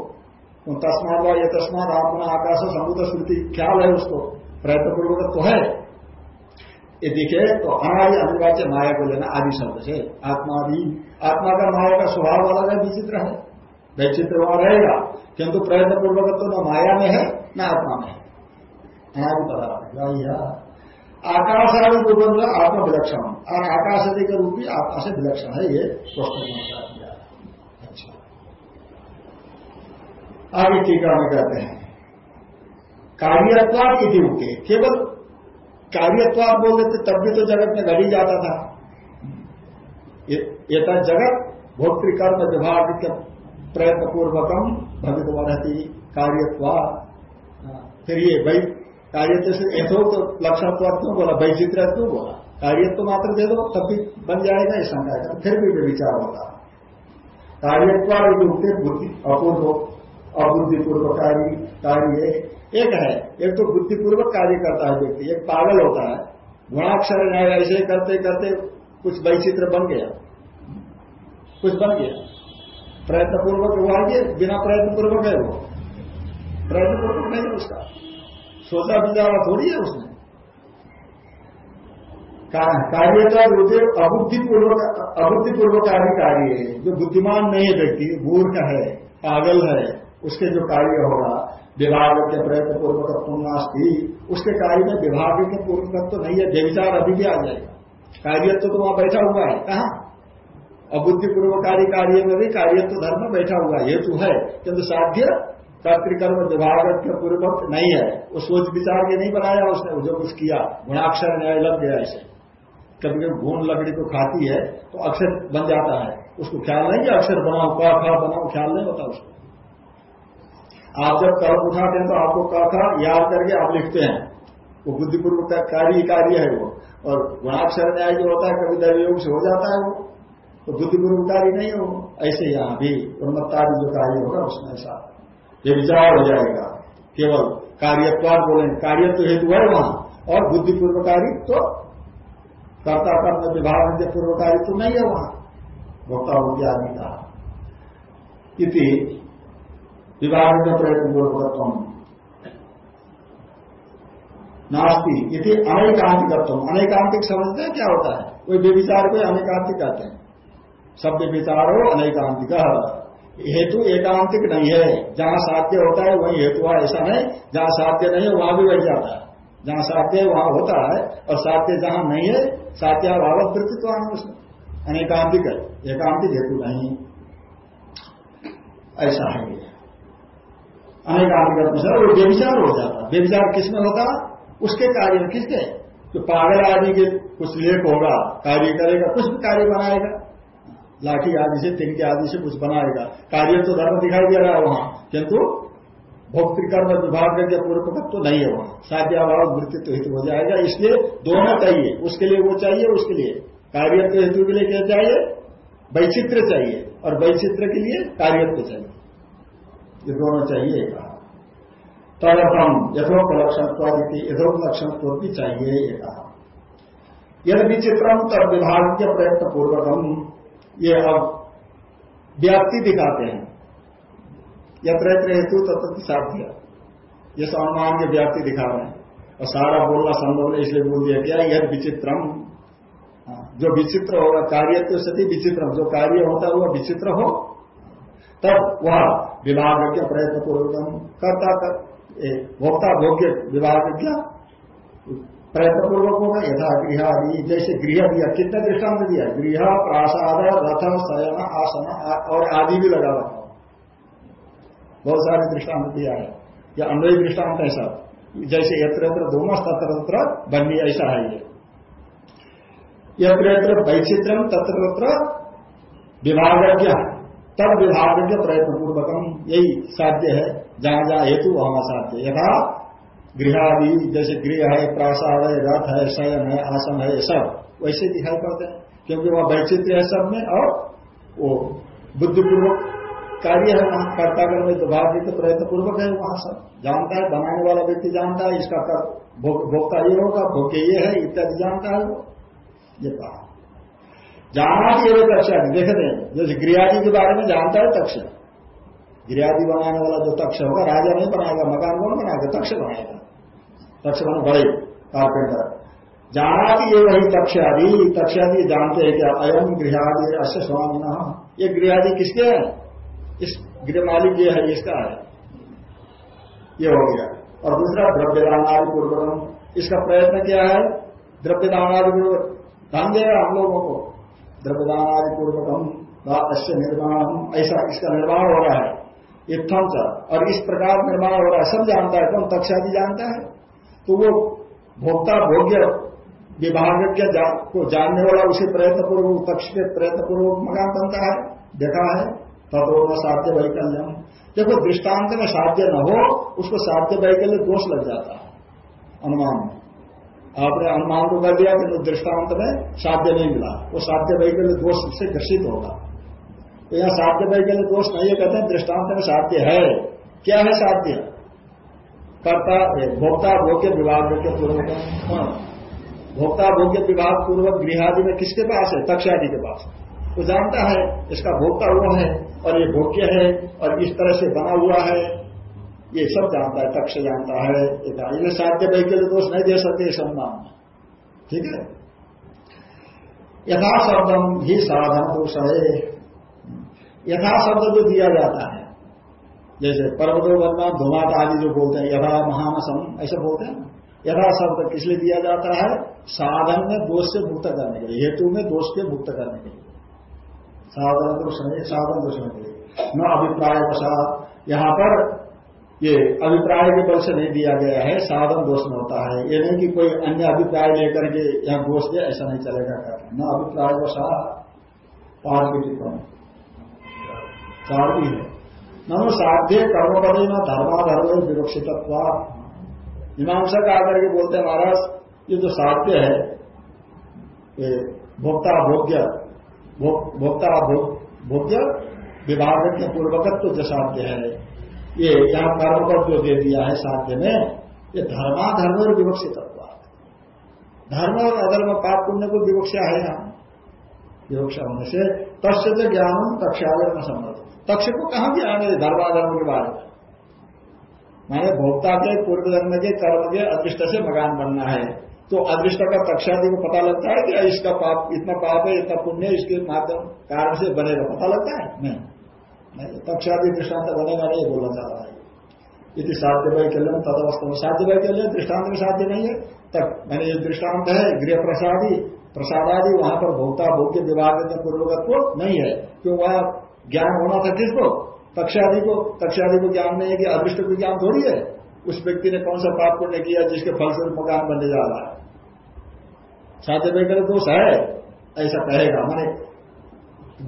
तो तस्मात वा ये तस्मात आपने आकाश समुद स्मृति, ख्याल है उसको। प्रयत्न पूर्वक तो है। ये दिखे तो अनादि अनिवार्य माया को लेना आदि शब्द से आत्मा भी आत्मा का माया का स्वभाव अलग है विचित्र है वैचित्र वहाँ रहेगा किंतु प्रयत्न पूर्वक तो न माया में है न आत्मा में है अनादि पदार्थ आकाश आदि रूपम आत्मा विलक्षण और आकाश आदि के रूप भी आत्मा से विलक्षण है ये दिया अच्छा आगे टीका में कहते हैं कार्यत्वाद यदि उठे केवल कार्यत्वाद बोल देते तब भी तो जगत में घड़ी जाता था। ये जगत भोक्तृकर्म विभाग के प्रयत्न पूर्वकम भवित रहती कार्यत्वाद हाँ, फिर ये भाई कार्य से यथोक्त लक्षणत्व क्यों बोला वैचित्र क्यों बोला। कार्य तो मात्र दे दो तब भी बन जाएगा ये शंका है फिर भी विचार होता। कार्यत्वाद बुद्धि अपूर्व अबुद्धिपूर्वकारी कार्य एक है। एक तो बुद्धिपूर्वक कार्य करता है व्यक्ति, एक पागल होता है। गुणाक्षर न्याय ऐसे करते करते कुछ वैचित्र बन गया। कुछ बन गया। प्रयत्न पूर्वक हुआ बिना प्रयत्न पूर्वक है वो। प्रयत्न पूर्वक नहीं, उसका। सोचा विचारा थोड़ी है उसने कार्यता रूपे अबुद्धिपूर्वक अबुद्धिपूर्वक कार्य कार्य है। जो बुद्धिमान नहीं है व्यक्ति, मूर्ख है, पागल है। उसके जो कार्य होगा, विभाग के प्रयत्न पूर्वक पुण्यास्ती उसके कार्य में विभाग के पूर्वक तो नहीं है व्यविचार अभी भी आ जाएगा। कार्यत्व तो वहाँ बैठा हुआ है। कहा? अबुद्धिपूर्वकारी कार्य में भी कार्यत्व धर्म बैठा हुआ हेतु है, किंतु साध्य कर्तिकर्म विभाग के पूर्वक नहीं है। वो सोच विचार के नहीं बनाया उसने जो कुछ किया, गुणाक्षर न्याय लग गया इसे। कभी कभी घून लकड़ी को खाती है तो अक्षर बन जाता है। उसको ख्याल नहीं कि अक्षर बनाओ क बनाओ, ख्याल नहीं होता उसको। आप जब कल उठाते हैं तो आपको क खा याद करके आप लिखते हैं। वो बुद्धिपूर्वक कार्य कार्य है वो। और गुणाक्षर न्याय जो होता है, कभी दैवयोग से हो जाता है वो। तो बुद्धिपूर्वक कार्य नहीं हो ऐसे यहाँ भी उन्मत्ता जो कार्य होगा, उसमें ऐसा ये विचार हो जाएगा। केवल कार्यत्वाद बोलेंगे। कार्य तो हेतु है वहाँ। और बुद्धि पूर्वकारित्व तो कर्ता कर्म विभाग के पूर्वकारित्व तो नहीं है वहाँ। भोक्ता होगी आदमी का विभाग में प्रयत्न पूर्वकत्व नास्ती। इति अनेकांतिकत्व अनेकांतिक समझते हैं, क्या होता है? कोई व्यविचार को अनेकांतिक कहते हैं। सब व्यविचार हो अनेकांतिक हेतु एकांतिक नहीं है। जहाँ साध्य होता है, वही हेतु है। ऐसा नहीं। जहाँ साध्य नहीं है, वहाँ भी बढ़ जाता है। जहाँ साध्य है, वहाँ होता है। और साध्य जहाँ नहीं है साध्याभाव वृत्तित्व अनेकांतिक है। एकांतिक हेतु नहीं। ऐसा है। ये अनेकांतिक वो व्यविचार हो जाता व्यविचार किसमें होता उसके कार्य में किसके? जो पागल आदि के कुछ लेप होगा, कार्य करेगा, कुछ भी कार्य बनाएगा। लाठी आदि से तिनके आदि से कुछ बनाएगा। कार्य तो धर्म दिखाई दे रहा है वहाँ। किंतु भोक्तृकर्म विभाग के पूर्व तो नहीं है वहाँ। साध्याभाव मृत्यु हेतु हो जाएगा। इसलिए दोनों चाहिए। उसके लिए वो चाहिए, उसके लिए। कार्यत्व हेतु के लिए क्या चाहिए? वैचित्र चाहिए। और वैचित्र के लिए कार्यत्व चाहिए। ये दोनों चाहिए कहा तदर्थम यथोप लक्षणत्वादि यथोप लक्षणत्व भी चाहिए ये कहा यदि विचित्रम तब विभाग के प्रयत्न पूर्वकम ये अब व्याप्ति दिखाते हैं। यत्र हेतु तत्व साध्य। ये अनुमान की व्याप्ति दिखा रहे हैं। और सारा बोलना संभव नहीं इसलिए बोल दिया गया यह विचित्रम हाँ, जो विचित्र होगा कार्य तो सती विचित्रम जो कार्य होता है वह विचित्र हो तब वह विभाग के प्रयत्न पूर्वक करता, कर भोक्ता भोग्य विभाग क्या प्रयत्न पूर्वक होगा। यथा गृह आदि, जैसे गृह दिया कितने दृष्टांत दिया, गृह, प्रासाद रथ शयन, आसन और आदि भी लगा रखा बहुत सारे दृष्टांत दिया है। या अन्वय दृष्टांत है सब। जैसे यत्र यत्र, धूमस, तत्र तत्र ऐसा है ये। यत्र यत्र, वैचित्रम, तत्र तत्र विभागज्ञ तब विभागज्ञ प्रयत्न पूर्वकम यही साध्य है जहाँ जहाँ हेतु वहाँ साध्य यथा गृहादि, जैसे गृह है, प्रासाद है, रथ है, शयन है, आसन है सब। वैसे दिखाई पड़ते हैं, क्योंकि वह वैचित्र है सब में, और वो बुद्धिपूर्वक कार्य है, वहाँ कर्ता में भाग्य के प्रयत्न पूर्वक है, वहाँ सब जानता है, बनाने वाला व्यक्ति जानता है, इसका भोक्ता ये होगा भोग्य ये है, इत्यादि जानता है वो। ये कहा। जाना कि ये तक्ष देखते हैं। जैसे गृहदि के बारे में जानता है तक्ष गृहदि बनाने वाला जो तक्ष होगा, राजा नहीं बनाएगा, मकान कौन बनाएगा? तक्ष बनाएगा। तक्ष बन बड़े कारपेंटर। जाना कि ये वही तक्ष आदि तक्ष आदि जानते हैं क्या अयम गृहदि अश्य स्वामी ये गृहदि किसके है? इस गृह मालिक ये है, इसका है। ये हो गया। और दूसरा द्रव्यदान आदि पूर्वक इसका प्रयत्न क्या है? द्रव्यदान आदि पूर्वक ध्यान देगा हम लोगों को। द्रव्यदान आदि पूर्वकम अश्य निर्माण, ऐसा इसका निर्माण हो रहा है। इत्थम च और इस प्रकार निर्माण हो रहा है। सब जानता है कौन? तक्षादि जानता है। तो वो भोक्ता भोग्य विभाग को जानने वाला उसे प्रयत्न पूर्वक पक्ष के प्रयत्न पूर्वक मकान बनता है, देखा है। तदो साध्य वैकल्यम देखो दृष्टांत में साध्य न हो, उसको साध्य वैकल्य दोष लग जाता है। अनुमान में। आपने अनुमान को कर दिया कि दृष्टांत में साध्य नहीं मिला। वो साध्य वैकल्य दोष से घर्षित होगा। तो यहाँ साध्य वैकल्य दोष नहीं है, कहते दृष्टांत में साध्य है। क्या है साध्य? कर्ता भोक्ता, भोग्य विभाग के पूर्वक। हाँ। भोक्ता, भोग्य विभाग पूर्वक, गृहादि में किसके पास है? तक्षादि के पास। वो जानता है, इसका भोक्ता हुआ है और ये भोग्य है और इस तरह से बना हुआ है। ये सब जानता है, तक्ष जानता है इन्हें साध्य वैक्य दोष नहीं दे सकते सम्मान ठीक है? यथा शब्दम ही साधन दोष है यथा शब्द जो दिया जाता है, जैसे पर्वतो बनना धुमात आदि जो बोलते हैं, यथा महानसम ऐसे बोलते हैं यथा शब्द किस लिए दिया जाता है? साधन में दोष से मुक्त करने के लिए, हेतु में दोष के मुक्त करने के लिए। साधन दोष साधन दोष नहीं न अभिप्राय प्रसाद यहाँ पर ये अभिप्राय के बल से नहीं दिया गया है, साधन दोष में होता है। ये नहीं कि कोई अन्य अभिप्राय लेकर के यहाँ दोष दे, ऐसा नहीं चलेगा कर न अभिप्राय प्रसाद पार की टिप्पणी। चार भी है। नो साध्य कर्मपदे न धर्माधर्म विवक्षित मीमांसा का आकर के बोलते हैं महाराज, ये जो साध्य है भोक्ता भोग्य भोक्ता भोग्य विभाग के पूर्वकत्व जो साध्य है ये यहाँ कर्म पर जो दे दिया है साध्य में, ये धर्माधर्म और विवक्षित धर्म और अधर्म पाप पुण्य को विवक्षा है यहाँ विवक्षा होने से तस्य तो ज्ञान तक्षागर में संबंध तक्ष को कहा ज्ञान है धर्माधर्म के बारे में। माने भोक्ता के, पूर्व जन्म के, कर्म के अदृष्ट से मकान बनना है। तो अदृष्ट का तक्षादि को पता लगता है कि इसका पाप, इतना पाप है, इतना पुण्य इसके माध्यम, कारण से बनेगा, पता लगता है? नहीं। तक्षादि दृष्टांत बनेगा नहीं बोलना चाह रहा है यदि साध्य वैकल्यम तदवस्था में साध्य वैकल्य दृष्टांत में साध्य नहीं है। तब मैंने ये दृष्टांत है गृह प्रसादी प्रसादादि, वहाँ पर भोक्ता, भोग्य विभाग के पूर्वकत्व नहीं है। क्यों? वहाँ ज्ञान होना था किसको? तक्षादि को। तक्षादि को ज्ञान नहीं है कि अदृष्ट को ज्ञान थोड़ी है। उस व्यक्ति ने कौन सा पाप पुण्य किया जिसके फलस्वरूप मकान बनने जा रहा है? साध्य वैकल्य दोष है, ऐसा कहेगा। माने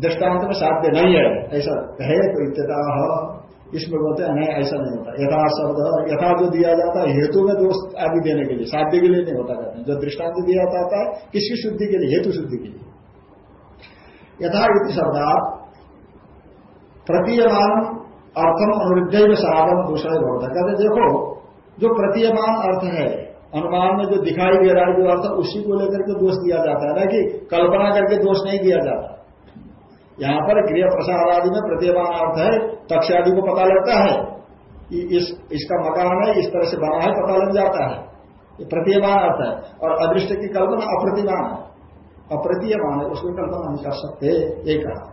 दृष्टांत में साध्य नहीं है। ऐसा कहे तो इत्यता इसमें बोलते हैं, नहीं, ऐसा नहीं होता। यथा शब्द, यथा जो दिया जाता है, हेतु में दोष आदि देने के लिए, साध्य के लिए नहीं होता कहते हैं। जो दृष्टांत दिया जाता है, किसकी शुद्धि के लिए? हेतु शुद्धि के लिए। यथा इति शब्दात प्रतीयमान अर्थम अनुरुद्ध में साधन, दूसरा होता है। कहते देखो, जो प्रतीयमान अर्थ है, अनुमान में जो दिखाई दे रहा है जो अर्थ, उसी को लेकर के दोष दिया जाता है। ना कि कल्पना करके दोष नहीं दिया जाता। यहाँ पर गृह प्रसाद आदि में प्रत्यमान अर्थ है, तक्ष आदि को पता लगता है। इस, इसका मकान है, इस तरह से बना है, पता लग जाता है। ये अर्थ है। और अदृष्ट की कल्पना अप्रतिमान है। अप्रतीयमान है, उसको कल्पना नहीं कर सकते एक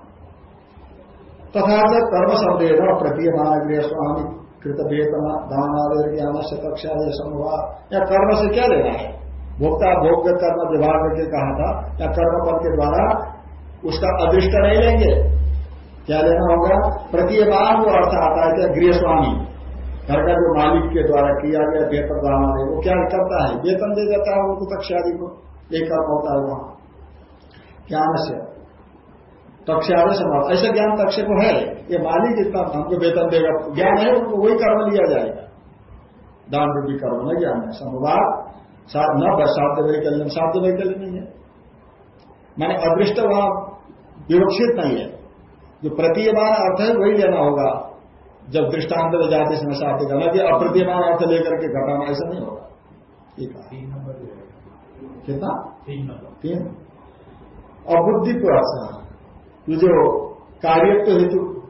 तथा कर्म शब्द है प्रतीयमान गृह स्वामी कृत वेतन दान आदि ज्ञान से कक्षा समूह या कर्म से क्या लेना है? भोक्ता, भोग्य कर्म विभाग के कहा था। या कर्म पद के द्वारा उसका अदृष्ट नहीं लेंगे। क्या लेना होगा? प्रतीयमान वो अर्थ आता है, क्या गृहस्वामी घर का जो मालिक के द्वारा किया गया वेतन दान है, वो क्या करता है? वेतन दे देता है उनको तक्षादि को। एक कर्म होता है वहाँ। ज्ञान से। तक्षादि समाप्त ऐसा ज्ञान तक्ष को है। ये मालिक इतना हमको वेतन देगा। ज्ञान है, उनको वही कर्म लिया जाएगा। दान रूपी कर्म, न ज्ञान है। समवाद न साध्य वैकल्य साध्य वैकल्य नहीं है। मैंने अदृष्ट वहाँ विवक्षित नहीं है। जो प्रतीयमान अर्थ है वही लेना होगा। जब दृष्टांत में जाते समय साथ करना कि अप्रतीयमान अर्थ लेकर के घटाना ऐसा नहीं होगा। ठीक है। कितना? तीन अबुद्धि को ऐसा ये जो कार्यत्व हेतु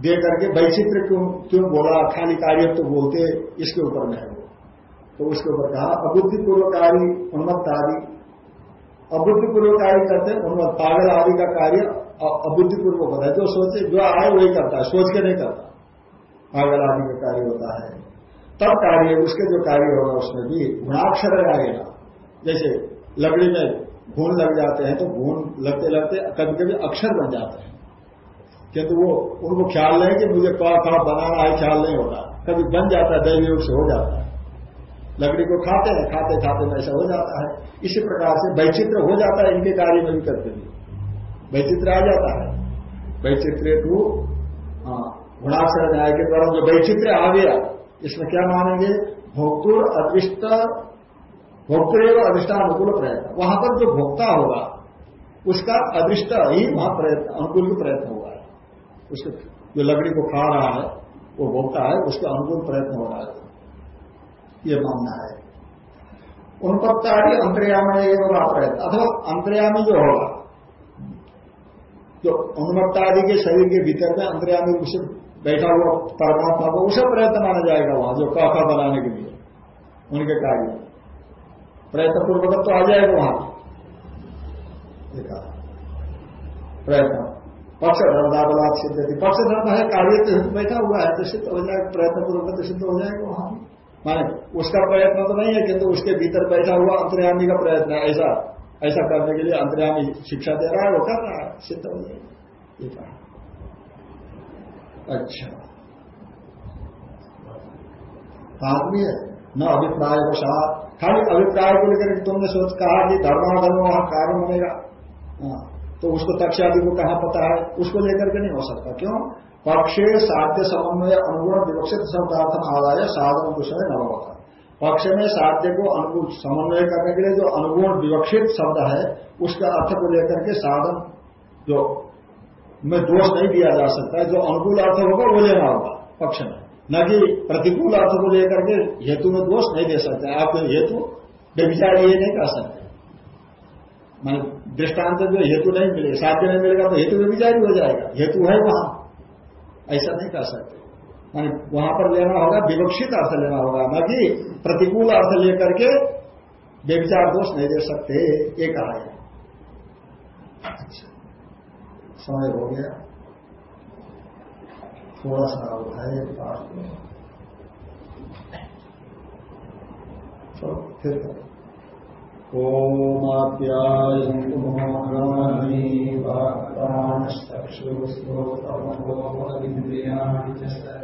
दे करके वैचित्र क्यों क्यों बोला? खाली कार्यत्व बोलते इसके ऊपर में है वो। तो उसके ऊपर कहा अबुद्धिपूर्वकारी उन्मत्त आदि अबुद्धिपूर्वक कार्य करते उन्मत्त पागल आदि का कार्य अबुद्धिपूर्वक होता है। जो सोचे, जो आए वही करता है सोच के नहीं करता। पागल आदि का कार्य होता है, तब कार्य, उसके जो कार्य होगा, उसमें भी गुणाक्षर आएगा। जैसे लकड़ी में घून लग जाते हैं तो घून लगते लगते कभी कभी अक्षर बन जाते हैं। किंतु वो, उनको ख्याल नहीं कि मुझे कहा खा, बनाना है, ख्याल नहीं होता। कभी बन जाता है दैव से हो जाता है। लकड़ी को खाते हैं खाते खाते में ऐसा हो जाता है। इसी प्रकार से वैचित्र हो जाता है, इनके कार्य में भी करते भी वैचित्र आ जाता है। वैचित्र टू गुणाक्षर न्याय के द्वारा जो वैचित्र आ गया, इसमें क्या मानेंगे? भोक्तुर अदृष्ट भोक्तुर एवं अधिष्ठानुकूल प्रयत्न। वहाँ पर जो भोक्ता होगा, उसका अदृष्ट ही वहाँ प्रयत्न, अनुकूल प्रयत्न हुआ है उसके जो लकड़ी को खा रहा है, वो भोक्ता है, उसका अनुकूल प्रयत्न हो रहा है। ये मानना है। उनपत्तारी अंतर्यामी एवं प्रयत्न अथवा अंतर्यामी जो होगा जो उन्मत्ता आदि के शरीर के भीतर में अंतर्यामी उसे बैठा हुआ परमात्मा को उसे प्रयत्न माना जाएगा वहाँ जो काका बनाने के लिए, उनके कार्य। प्रयत्न पूर्वक तो आ जाएगा वहाँ। देखा। प्रयत्न। पक्ष धर्मदाबलाद सिद्ध थी। पक्ष धर्म है, कार्य तो बैठा हुआ है तो सिद्ध हो जाएगा प्रयत्न पूर्वक तो सिद्ध हो जाएगा वहाँ। माने उसका प्रयत्न तो नहीं है, किंतु उसके भीतर बैठा हुआ अंतर्यामी का प्रयत्न है, ऐसा। ऐसा करने के लिए अंतर्यामी शिक्षा दे रहा है वो कर रहा है सिद्ध हो जाएगा कहा अच्छा। आदमी है। न अभिप्राय को साथ खाली अभिप्राय को लेकर तुमने सोच कहा कि धर्माधर्म वहाँ कारण बनेगा। हाँ, तो उसको तक्षादि को कहा पता है? उसको लेकर के नहीं हो सकता। क्यों? पक्षे साध्य समन्वय अनुगुण विवक्षित शब्दार्थम आदाय साधन दूसरे न होता। पक्ष में साध्य को अनुकूल समन्वय करने के लिए जो अनुगुण विवक्षित शब्द है, उसका अर्थ को लेकर के साधन जो में दोष नहीं दिया जा सकता है, जो अनुकूल अर्थ होगा, वो लेना होगा पक्ष में। न कि प्रतिकूल अर्थ को लेकर के हेतु में दोष नहीं दे सकते। आप हेतु व्यविचार ये नहीं कर सकते। मान दृष्टांत जो हेतु नहीं मिलेगा साध्य नहीं मिलेगा तो हेतु व्यविचारी हो जाएगा। हेतु है वहाँ। ऐसा नहीं कर सकते। वहाँ पर लेना होगा, विवक्षित अर्थ लेना होगा, न कि प्रतिकूल अर्थ लेकर के व्यविचार दोष नहीं दे सकते, ये कहा है। अच्छा। समय हो गया। थोड़ा सा है तो फिर ओमाप्यायन्तुमोगानि वाक्प्राणश्चक्षुश्रोत्रमोन्द्रियाणि च